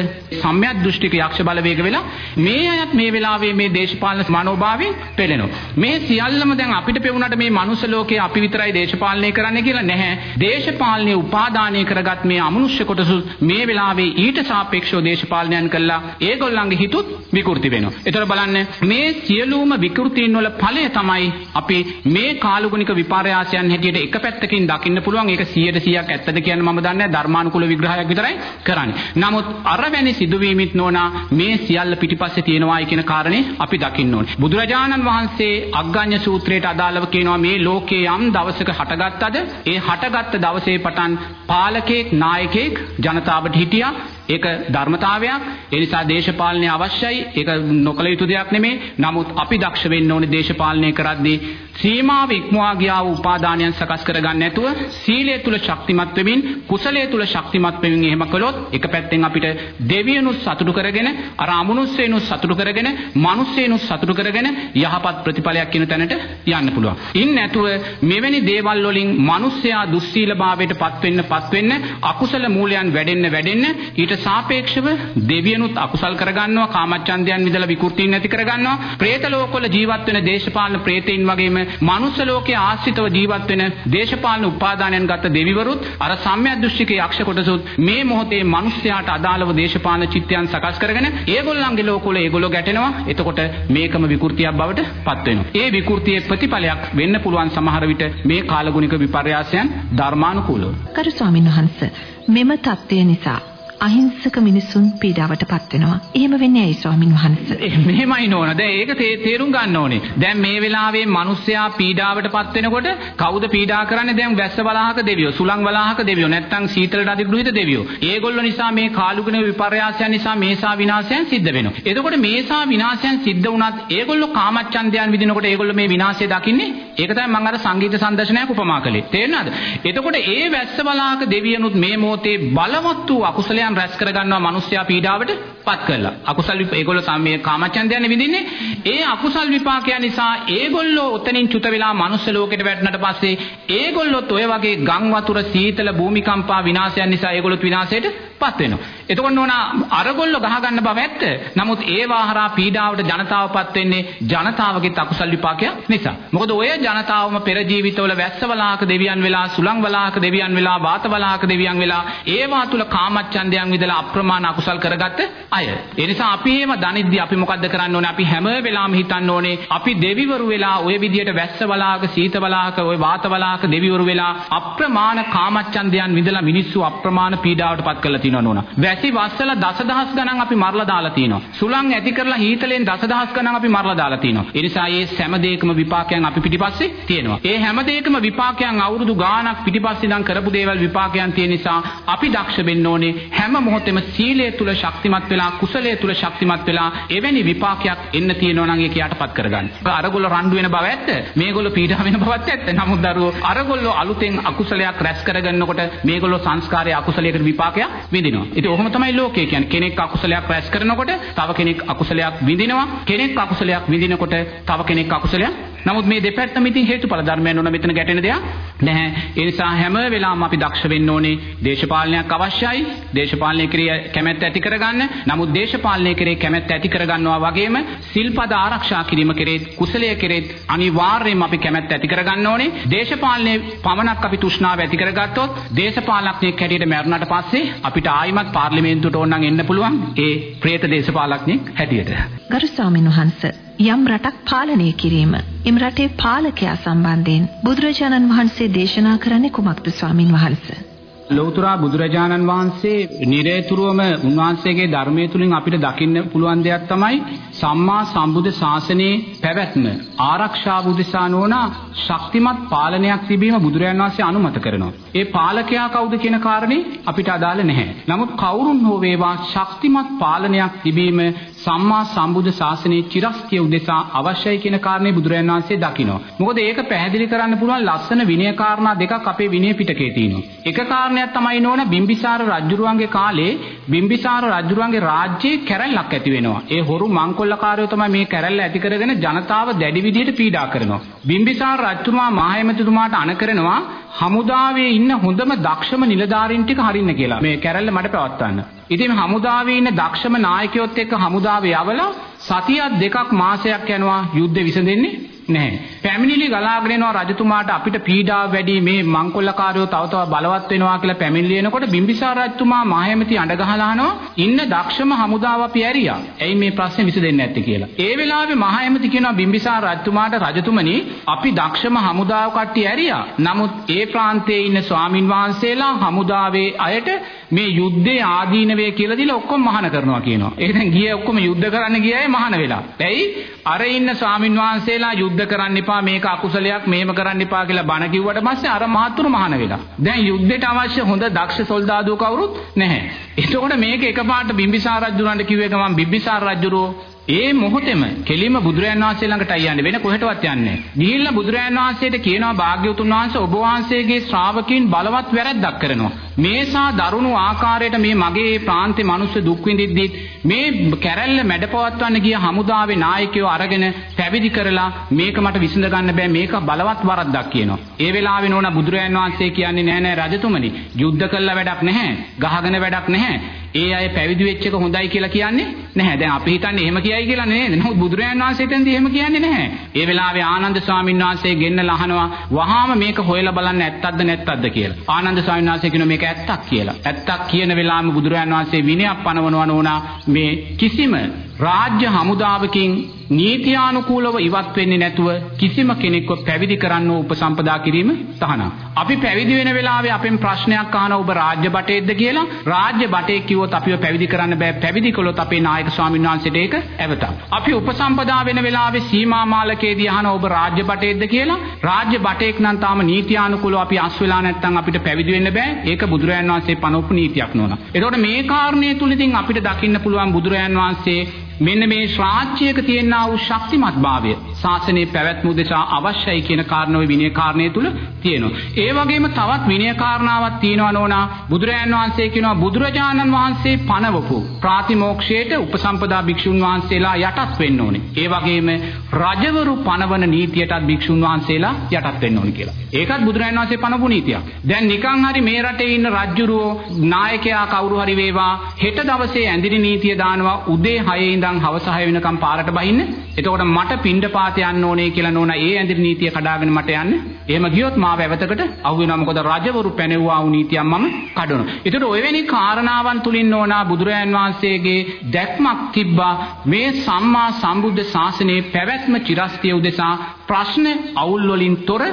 සම්‍යක් දෘෂ්ටික යක්ෂ බලවේග වෙලා මේ අයත් මේ වෙලාවේ මේ දේශපාලන මනෝභාවයෙන් පෙළෙනවා. මේ සියල්ලම දැන් අපිට පෙවුනට මේ මනුස්ස ලෝකේ අපි විතරයි දේශපාලනය කරන්න කියලා නැහැ. දේශපාලනය උපාදානය කරගත් මේ අමනුෂ්‍ය කොටසු මේ වෙලාවේ ඊට සාපේක්ෂව දේශපාලනයන් කළා ඒගොල්ලන්ගේ හිතුත් විකෘති වෙනවා. ඒතර බලන්න මේ සියලුම විකෘතීන් වල ඵලය තමයි අපි මේ කාලගුණික විපර්යාසයන් හැටියට එක පැත්තකින් දකින්න පුළුවන්. ඒක 100%ක් ඇත්තද කියන්න මම දන්නේ ධර්මානුකූල විග්‍රහයක් විතරයි කරන්නේ. නමුත් අර වැනි සිදුවීමිත් නෝනා මේ සියල්ල පිටිපස්සේ තියෙනවායි කියන කාරණේ අපි දකින්න ඕනේ. බුදුරජාණන් වහන්සේ අග්ගඤ්ඤ සූත්‍රයට අදාළව කියනවා මේ ලෝකයේ යම් දවසක හටගත්තද? ඒ හටගත්ත දවසේ පටන් පාලකෙක් නායකයෙක් ජනතාවට හිටියා. ඒක ධර්මතාවයක්. ඒ නිසා දේශපාලනය අවශ්‍යයි. ඒක නොකල යුතු දෙයක් නෙමෙයි. නමුත් අපි දක්ෂ වෙන්න ඕනේ දේශපාලනය කරද්දී සීමාව ඉක්මවා ගියා වූ උපාදානයන් සකස් කරගන්න නැතුව සීලය තුල ශක්තිමත් වෙමින් කුසලයේ තුල ශක්තිමත් වෙමින් එහෙම කළොත් එක පැත්තෙන් අපිට දෙවියනුත් සතුටු කරගෙන අර අමනුස්සයනුත් සතුටු කරගෙන මිනිස්සෙනුත් සතුටු කරගෙන යහපත් ප්‍රතිඵලයක් කියන තැනට යන්න පුළුවන්. ඉන් නැතුව මෙවැනි දේවල් වලින් මිනිස්සයා දුස්සීලභාවයට පත් වෙන්න පත් වෙන්න අකුසල මූලයන් වැඩෙන්න වැඩෙන්න ඊට ඊට සාපේක්ෂව දෙවියනුත් අකුසල් කරගන්නවා කාමච්ඡන්දයන් විදලා විකෘතින් නැති කරගන්නවා. പ്രേත ලෝකවල ජීවත් වෙන දේශපාලන പ്രേතයින් වගේම මනුස්ස ලෝකයේ ආශ්‍රිතව ජීවත් වෙන දේශපාලන උපාදානයන් ගත දෙවිවරුත් අර සම්මියදෘෂ්ටික යක්ෂ කොටසුත් මේ මොහොතේ මිනිස්යාට අදාළව දේශපාලන චිත්තයන් සකස් කරගෙන ඒගොල්ලන්ගේ ලෝකවල ඒගොල්ලෝ ගැටෙනවා. එතකොට මේකම විකෘතියක් බවට පත් වෙනවා. ඒ විකෘතියේ ප්‍රතිඵලයක් වෙන්න පුළුවන් සමහර විට මේ කාලගුණික විපර්යාසයන් ධර්මානුකූලව.
කරු ස්වාමින් වහන්සේ මෙම தත්ත්වය නිසා අහිංසක මිනිසුන් පීඩාවට පත් වෙනවා. එහෙම වෙන්නේ ඇයි ස්වාමින් වහන්සේ?
මෙහෙමයි නෝන. දැන් ඒක තේරුම් ගන්න ඕනේ. දැන් මේ වෙලාවේ මිනිස්සයා පීඩාවට පත් වෙනකොට කවුද පීඩා කරන්නේ? දැන් වැස්ස වලාහක දෙවියෝ, සුළං වලාහක දෙවියෝ, නැත්තම් සීතලට අධිග්‍රහිත දෙවියෝ. ඒගොල්ලෝ නිසා මේ කාලුගුණ විපර්යාසයන් නිසා මේසා විනාශයන් සිද්ධ වෙනවා. එතකොට මේසා විනාශයන් සිද්ධ වුණත් ඒගොල්ලෝ කාමච්ඡන්දයන් විදිනකොට ඒගොල්ලෝ මේ විනාශය දකින්නේ. ඒක තමයි මම අර සංගීත සංදර්ශනයක් උපමා කළේ. තේරෙනවද? එතකොට ඒ වැස්ස වලාහක දෙවියනුත් මේ මොහොතේ බලවත් වූ අකුසලයන් විපාකයන් රැස් කරගන්නවා මිනිස්සයා පීඩාවට. පත් කරලා. අකුසල් ඒගොල්ලෝ සම්මේ කාමචන්දයන් විඳින්නේ. ඒ අකුසල් විපාකයන් නිසා ඒගොල්ලෝ උතනින් චුත වෙලා මනුස්ස ලෝකෙට වැටෙනට පස්සේ ඒගොල්ලොත් ඔය වගේ ගම් වතුර සීතල භූමිකම්පා විනාශයන් නිසා ඒගොල්ලොත් විනාශයට පත් වෙනවා. එතකොට නෝනා අරගොල්ලෝ ගහ ගන්න බව ඇත්ත. නමුත් ඒවා හරහා පීඩාවට ජනතාවපත් වෙන්නේ ජනතාවගේ අකුසල් විපාකයක් නිසා. මොකද ඔය ජනතාවම පෙර ජීවිතවල වැස්සවලාහක දෙවියන් වෙලා, සුළංවලාහක දෙවියන් වෙලා, වාතවලාහක දෙවියන් වෙලා ඒවා තුල කාමච්ඡන්දයන් විදලා අප්‍රමාණ අකුසල් කරගත්ත අය. ඒ නිසා අපි එහෙම දනිද්දි අපි මොකද්ද කරන්න ඕනේ? අපි හැම වෙලාවෙම හිතන්න ඕනේ අපි දෙවිවරු වෙලා ඔය විදියට වැස්සවලාහක, සීතවලාහක, ඔය වාතවලාහක දෙවිවරු වෙලා අප්‍රමාණ කාමච්ඡන්දයන් විදලා මිනිස්සු අප්‍රමාණ පීඩාවට පත් කරලා තියෙනවා නෝනා. වැසි වස්සල දසදහස් ගණන් අපි මරලා දාලා තියෙනවා. සුළං ඇති කරලා හීතලෙන් දසදහස් ගණන් අපි මරලා දාලා තියෙනවා. ඒ නිසා මේ හැම දෙයකම විපාකයන් අපි පිටිපස්සේ තියෙනවා. ඒ හැම දෙයකම විපාකයන් අවුරුදු ගාණක් පිටිපස්සේ ඉඳන් කරපු දේවල් විපාකයන් තියෙන නිසා අපි දක්ෂ වෙන්න ඕනේ හැම මොහොතෙම සීලය තුල ශක්තිමත් වෙලා කුසලය තුල ශක්තිමත් වෙලා එවැනි විපාකයක් එන්න තියෙනවා නම් ඒක යටපත් කරගන්න. අරගොල්ලෝ රණ්ඩු වෙන බව ඇත්ත. මේගොල්ලෝ පීඩා වෙන බවත් ඇත්ත. නමුත් දරුවෝ අරගොල්ලෝ අලුතෙන් අකුසලයක් රැස් කරගන්නකොට මේගොල්ලෝ සංස්කාරයේ අකුසලයකට විපාකයක් විඳිනවා. ඉතින් ඔහොම තමයි ලෝකය කියන්නේ. කෙනෙක් අකුසලයක් රැස් කරනකොට තව කෙනෙක් අකුසලයක් විඳිනවා. කෙනෙක් අකුසලයක් විඳිනකොට තව කෙනෙක් අකුසලයක් නමුත් මේ දෙපැත්තම ඉතින් හේතුඵල ධර්මයන් උන මෙතන ගැටෙන දෙයක් නැහැ. ඒ නිසා හැම වෙලාවම අපි දක්ෂ වෙන්න ඕනේ දේශපාලනයක් අවශ්‍යයි. දේශපාලනය කෙරේ කැමැත්ත ඇති කරගන්න. නමුත් දේශපාලනය කෙරේ කැමැත්ත ඇති කරගන්නවා වගේම සිල්පද ආරක්ෂා කිරීම කෙරේ කුසලය කෙරේ අනිවාර්යයෙන්ම අපි කැමැත්ත ඇති කරගන්න ඕනේ. දේශපාලනයේ පමණක් අපි තෘෂ්ණාව ඇති කරගත්තොත් දේශපාලනඥයෙක් හැටියට මැරුණාට පස්සේ අපිට ආයිමත් පාර්ලිමේන්තුවට ඕනනම් එන්න පුළුවන් ඒ ප්‍රේත දේශපාලනඥයෙක් හැටියට.
ගරු ස්වාමීන් වහන්සේ යම් රටක් පාලනය කිරීම එම රටේ පාලකයා සම්බන්ධයෙන් බුදුරජාණන් වහන්සේ දේශනා කරන්නේ කුමක්ද ස්වාමින් වහන්සේ
ලෞතර බුදුරජාණන් වහන්සේ නිරේතුරුවම උන්වහන්සේගේ ධර්මයේ තුලින් අපිට දකින්න පුළුවන් දෙයක් තමයි සම්මා සම්බුද්ධ ශාසනයේ පැවැත්ම ආරක්ෂා බුදිසා නොවන ශක්තිමත් පාලනයක් තිබීම බුදුරජාණන් වහන්සේ අනුමත කරනවා. ඒ පාලකයා කවුද කියන කාරණේ අපිට අදාළ නැහැ. නමුත් කවුරුන් හෝ වේවා ශක්තිමත් පාලනයක් තිබීම සම්මා සම්බුද්ධ ශාසනයේ චිරස්තිය උදෙසා අවශ්‍යයි කියන කාරණේ බුදුරජාණන් වහන්සේ දකිනවා. මොකද ඒක පැහැදිලි කරන්න පුළුවන් ලස්සන විනය කාරණා දෙකක් අපේ විනය පිටකේ තියෙනවා. එක කාරණයක් තමයි නෝන බිම්බිසාර රජුරුවන්ගේ කාලේ බිම්බිසාර රජුරුවන්ගේ රාජ්‍යයේ කැරැල්ලක් ඇති වෙනවා. ඒ හොරු මංකොල්ලකාරයෝ තමයි මේ කැරැල්ල ඇති කරගෙන ජනතාව දැඩි විදිහට පීඩා කරනවා. බිම්බිසාර රජතුමා මහයමතුමාට අණ කරනවා හමුදාවේ ඉන්න හොඳම දක්ෂම නිලධාරීන් ටික හරින්න කියලා. මේ කැරල්ල මට පවත්වන්න. ඉතින් හමුදාවේ ඉන්න දක්ෂම නායකයොත් එක්ක හමුදාවේ යවලා සතියක් දෙකක් මාසයක් යනවා යුද්ධ විසඳෙන්නේ නැහැ. පැමිණිලි ගලාගෙන එනවා රජතුමාට අපිට පීඩාව වැඩි මේ මංකොල්ලකාරයෝ තව තව බලවත් වෙනවා කියලා පැමිණිලි එනකොට බිම්බිසාර රජතුමා මාහැමති අඬ ගහලා අහනවා ඉන්න දක්ෂම හමුදාව අපි ඇරියා. ඇයි මේ ප්‍රශ්නේ විසඳෙන්නේ නැත්තේ කියලා. ඒ වෙලාවේ මහහැමති කියනවා බිම්බිසාර රජතුමාට රජතුමනි අපි දක්ෂම හමුදාව කට්ටිය ඇරියා. නමුත් ඒ ප්‍රාන්තයේ ඉන්න ස්වාමින් වහන්සේලා හමුදාවේ අයට මේ යුද්ධයේ ආදීනවේ කියලා දීලා ඔක්කොම මහාන කරනවා කියනවා. ඒ දැන් ගියේ ඔක්කොම යුද්ධ කරන්න ගියයි මහාන වෙලා. ඇයි? අර ඉන්න ස්වාමින් වහන්සේලා යුද්ධ කරන්න එපා මේක අකුසලයක් මේව කරන්න එපා කියලා බණ කිව්වට පස්සේ අර මහත්තුරු මහාන වෙලා. දැන් යුද්ධයට අවශ්‍ය හොඳ දක්ෂ සොල්දාදුව කවුරුත් නැහැ. එතකොට මේක එකපාරට බිම්බිසාර රජුරන්ට කිව්වේ ගමන් බිම්බිසාර රජුරෝ ඒ මොහොතේම කෙලින්ම බුදුරයන් වහන්සේ ළඟටයි යන්නේ වෙන කොහෙටවත් යන්නේ ගිහිල්ලා බුදුරයන් වහන්සේට කියනවා භාග්‍යවතුන් වහන්සේ ඔබ වහන්සේගේ ශ්‍රාවකීන් බලවත් වැරැද්දක් කරනවා. මේසා දරුණු ආකාරයට මේ මගේ ප්‍රාන්තේ මිනිස්සු දුක් විඳිද්දි මේ කැරැල්ල මැඩපවත්වන්න ගිය හමුදාවේ නායකයෝ අරගෙන පැවිදි කරලා මේක මට විසඳ ගන්න බෑ මේක බලවත් වරද්දක් කියනවා. ඒ වෙලාවේ නෝන බුදුරයන් වහන්සේ කියන්නේ නෑ නෑ රජතුමනි. යුද්ධ කළා වැඩක් නැහැ ගහගෙන වැඩක් නැහැ. ඒ අය පැවිදි වෙච්ච එක හොඳයි කියලා කියන්නේ නැහැ. දැන් අපි හිතන්නේ එහෙම කියයි කියලා නේද? නමුත් බුදුරජාණන් වහන්සේ එතෙන්දී එහෙම කියන්නේ නැහැ. ඒ වෙලාවේ ආනන්ද ස්වාමීන් වහන්සේ ගෙන්නලා අහනවා වහාම මේක හොයලා බලන්න ඇත්තක්ද නැත්තක්ද කියලා. ආනන්ද ස්වාමීන් වහන්සේ කියනවා මේක ඇත්තක් කියලා. ඇත්තක් කියන වෙලාවෙම බුදුරජාණන් වහන්සේ විනයක් පනවනවා නෝනා මේ කිසිම රාජ්‍ය හමුදාවකින් නීතියානුකූලව ඉවත් වෙන්නේ නැතුව කිසිම කෙනෙක්ව පැවිදි කරන්න උපසම්පදා කිරීම තහනම්. අපි පැවිදි වෙන වෙලාවේ අපෙන් ප්‍රශ්නයක් අහන ඔබ රාජ්‍ය බටේද්ද කියලා රාජ්‍ය බටේ කිව්වොත් අපිව පැවිදි කරන්න බෑ පැවිදි කළොත් අපේ නායක ස්වාමීන් වහන්සේට ඒක ඇවතක්. අපි උපසම්පදා වෙන වෙලාවේ සීමා මාලකයේදී අහන ඔබ රාජ්‍ය බටේද්ද කියලා රාජ්‍ය බටේක් නම් තාම නීතියානුකූලව අපි අස් වෙලා නැත්නම් අපිට පැවිදි වෙන්න බෑ. ඒක බුදුරයන් වහන්සේ පනවපු නීතියක් නෝනා. එතකොට මේ කාරණේ තුල ඉතින් අපිට දකින්න පුළුවන් බුදුරයන් වහන්සේ මෙන්න මේ ශ්‍රාච්‍යයක තියෙනා වූ ශක්තිමත්භාවය ශාසනයේ පැවැත්ම උදෙසා අවශ්‍යයි කියන කාරණාව විනය කාරණය තුල තියෙනවා. ඒ වගේම තවත් විනය කාරණාවක් තියෙනවා නෝනා බුදුරජාන් වහන්සේ කියනවා බුදුරජාණන් වහන්සේ පනවපු ප්‍රාතිමෝක්ෂයට උපසම්පදා භික්ෂුන් වහන්සේලා යටත් වෙන්න ඕනේ. ඒ වගේම රජවරු පනවන නීතියටත් භික්ෂුන් වහන්සේලා යටත් වෙන්න ඕනේ කියලා. ඒකත් බුදුරජාණන් වහන්සේ පනවපු නීතියක්. දැන් නිකන් හරි මේ රටේ ඉන්න රජුරෝ නායකයා කවුරු හරි වේවා හෙට දවසේ ඇඳිරි නීතිය දානවා උදේ 6 ඉඳන් හවස 6 වෙනකම් පාරට බහින්න. එතකොට මට පිණ්ඩපාත යන්න ඕනේ කියලා නෝනා ඒ ඇඳිරි නීතිය කඩාගෙන මට යන්න. එහෙම ගියොත් මාව ඇවතකට අහු වෙනවා. මොකද රජවරු පැනෙවුවා වූ නීතියක් මම කඩනවා. ඒතර ඔය වෙනි කාරණාවන් තුලින් නෝනා බුදුරජාන් වහන්සේගේ දැක්මක් තිබ්බා මේ සම්මා සම්බුද්ධ ශාසනයේ පැවැත්ම චිරස්තිය උදෙසා ප්‍රශ්න අවුල් වලින් තොර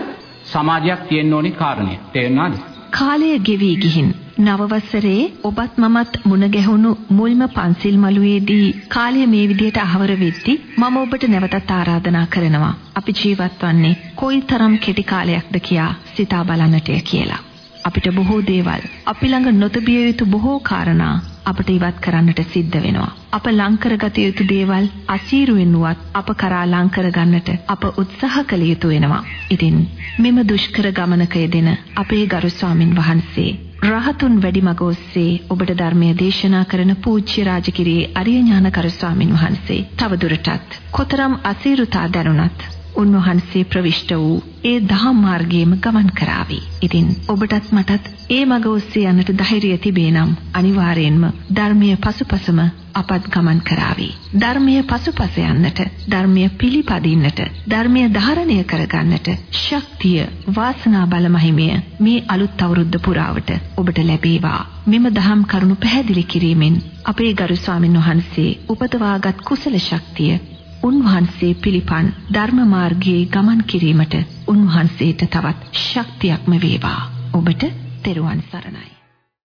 සමාජයක් තියෙන්න ඕනි කාරණය. තේරුණාද?
කාලය ගෙවි ගිහින් නව වසරේ ඔබත් මමත් මුණ ගැහුණු මුල්ම පන්සිල් මළුවේදී කාලය මේ විදිහට අහවර වෙද්දී මම ඔබට නැවතත් ආරාධනා කරනවා අපි ජීවත් වන්නේ කොයිතරම් කෙටි කාලයක්ද කියා සිතා බලන්නටය කියලා අපිට බොහෝ දේවල් අපි ළඟ නොතිබිය යුතු බොහෝ කාරණා අපට ඉවත් කරන්නට සිද්ධ වෙනවා. අප ලං කරගත යුතු දේවල් අසීරුවෙන් වුවත් අප කරා ලං කරගන්නට අප උත්සාහ කළ යුතු වෙනවා. ඉතින් මෙම දුෂ්කර ගමනක යෙදෙන අපේ ගරු ස්වාමින් වහන්සේ රහතුන් වැඩිමග ඔස්සේ ඔබට ධර්මය දේශනා කරන පූජ්‍ය රාජගිරියේ අරිය ඥානකරු ස්වාමින් වහන්සේ තවදුරටත් කොතරම් අසීරුතා දැනුණත් උන්වහන්සේ ප්‍රවිෂ්ඨ වූ ඒ දහම් මාර්ගයේම ගමන් කරાવી. ඉතින් ඔබටත් මටත් ඒ මඟ ඔස්සේ යන්නට ධෛර්යය තිබේ නම් අනිවාර්යයෙන්ම ධර්මයේ පසුපසම අපත් ගමන් කරાવી. ධර්මයේ පසුපස යන්නට, ධර්මයේ පිළිපදින්නට, ධර්මයේ ධාරණය කරගන්නට ශක්තිය, වාසනා බල මහිමය මේ අලුත් අවුරුද්ද පුරාවට ඔබට ලැබේවා. මෙම දහම් කරුණු පැහැදිලි කිරීමෙන් අපේ ගරු ස්වාමින් වහන්සේ උපදවාගත් කුසල ශක්තිය උන්වහන්සේ පිළිපන් ධර්ම මාර්ගයේ ගමන් කිරීමට උන්වහන්සේට තවත් ශක්තියක්ම වේවා. ඔබට තෙරුවන් සරණයි.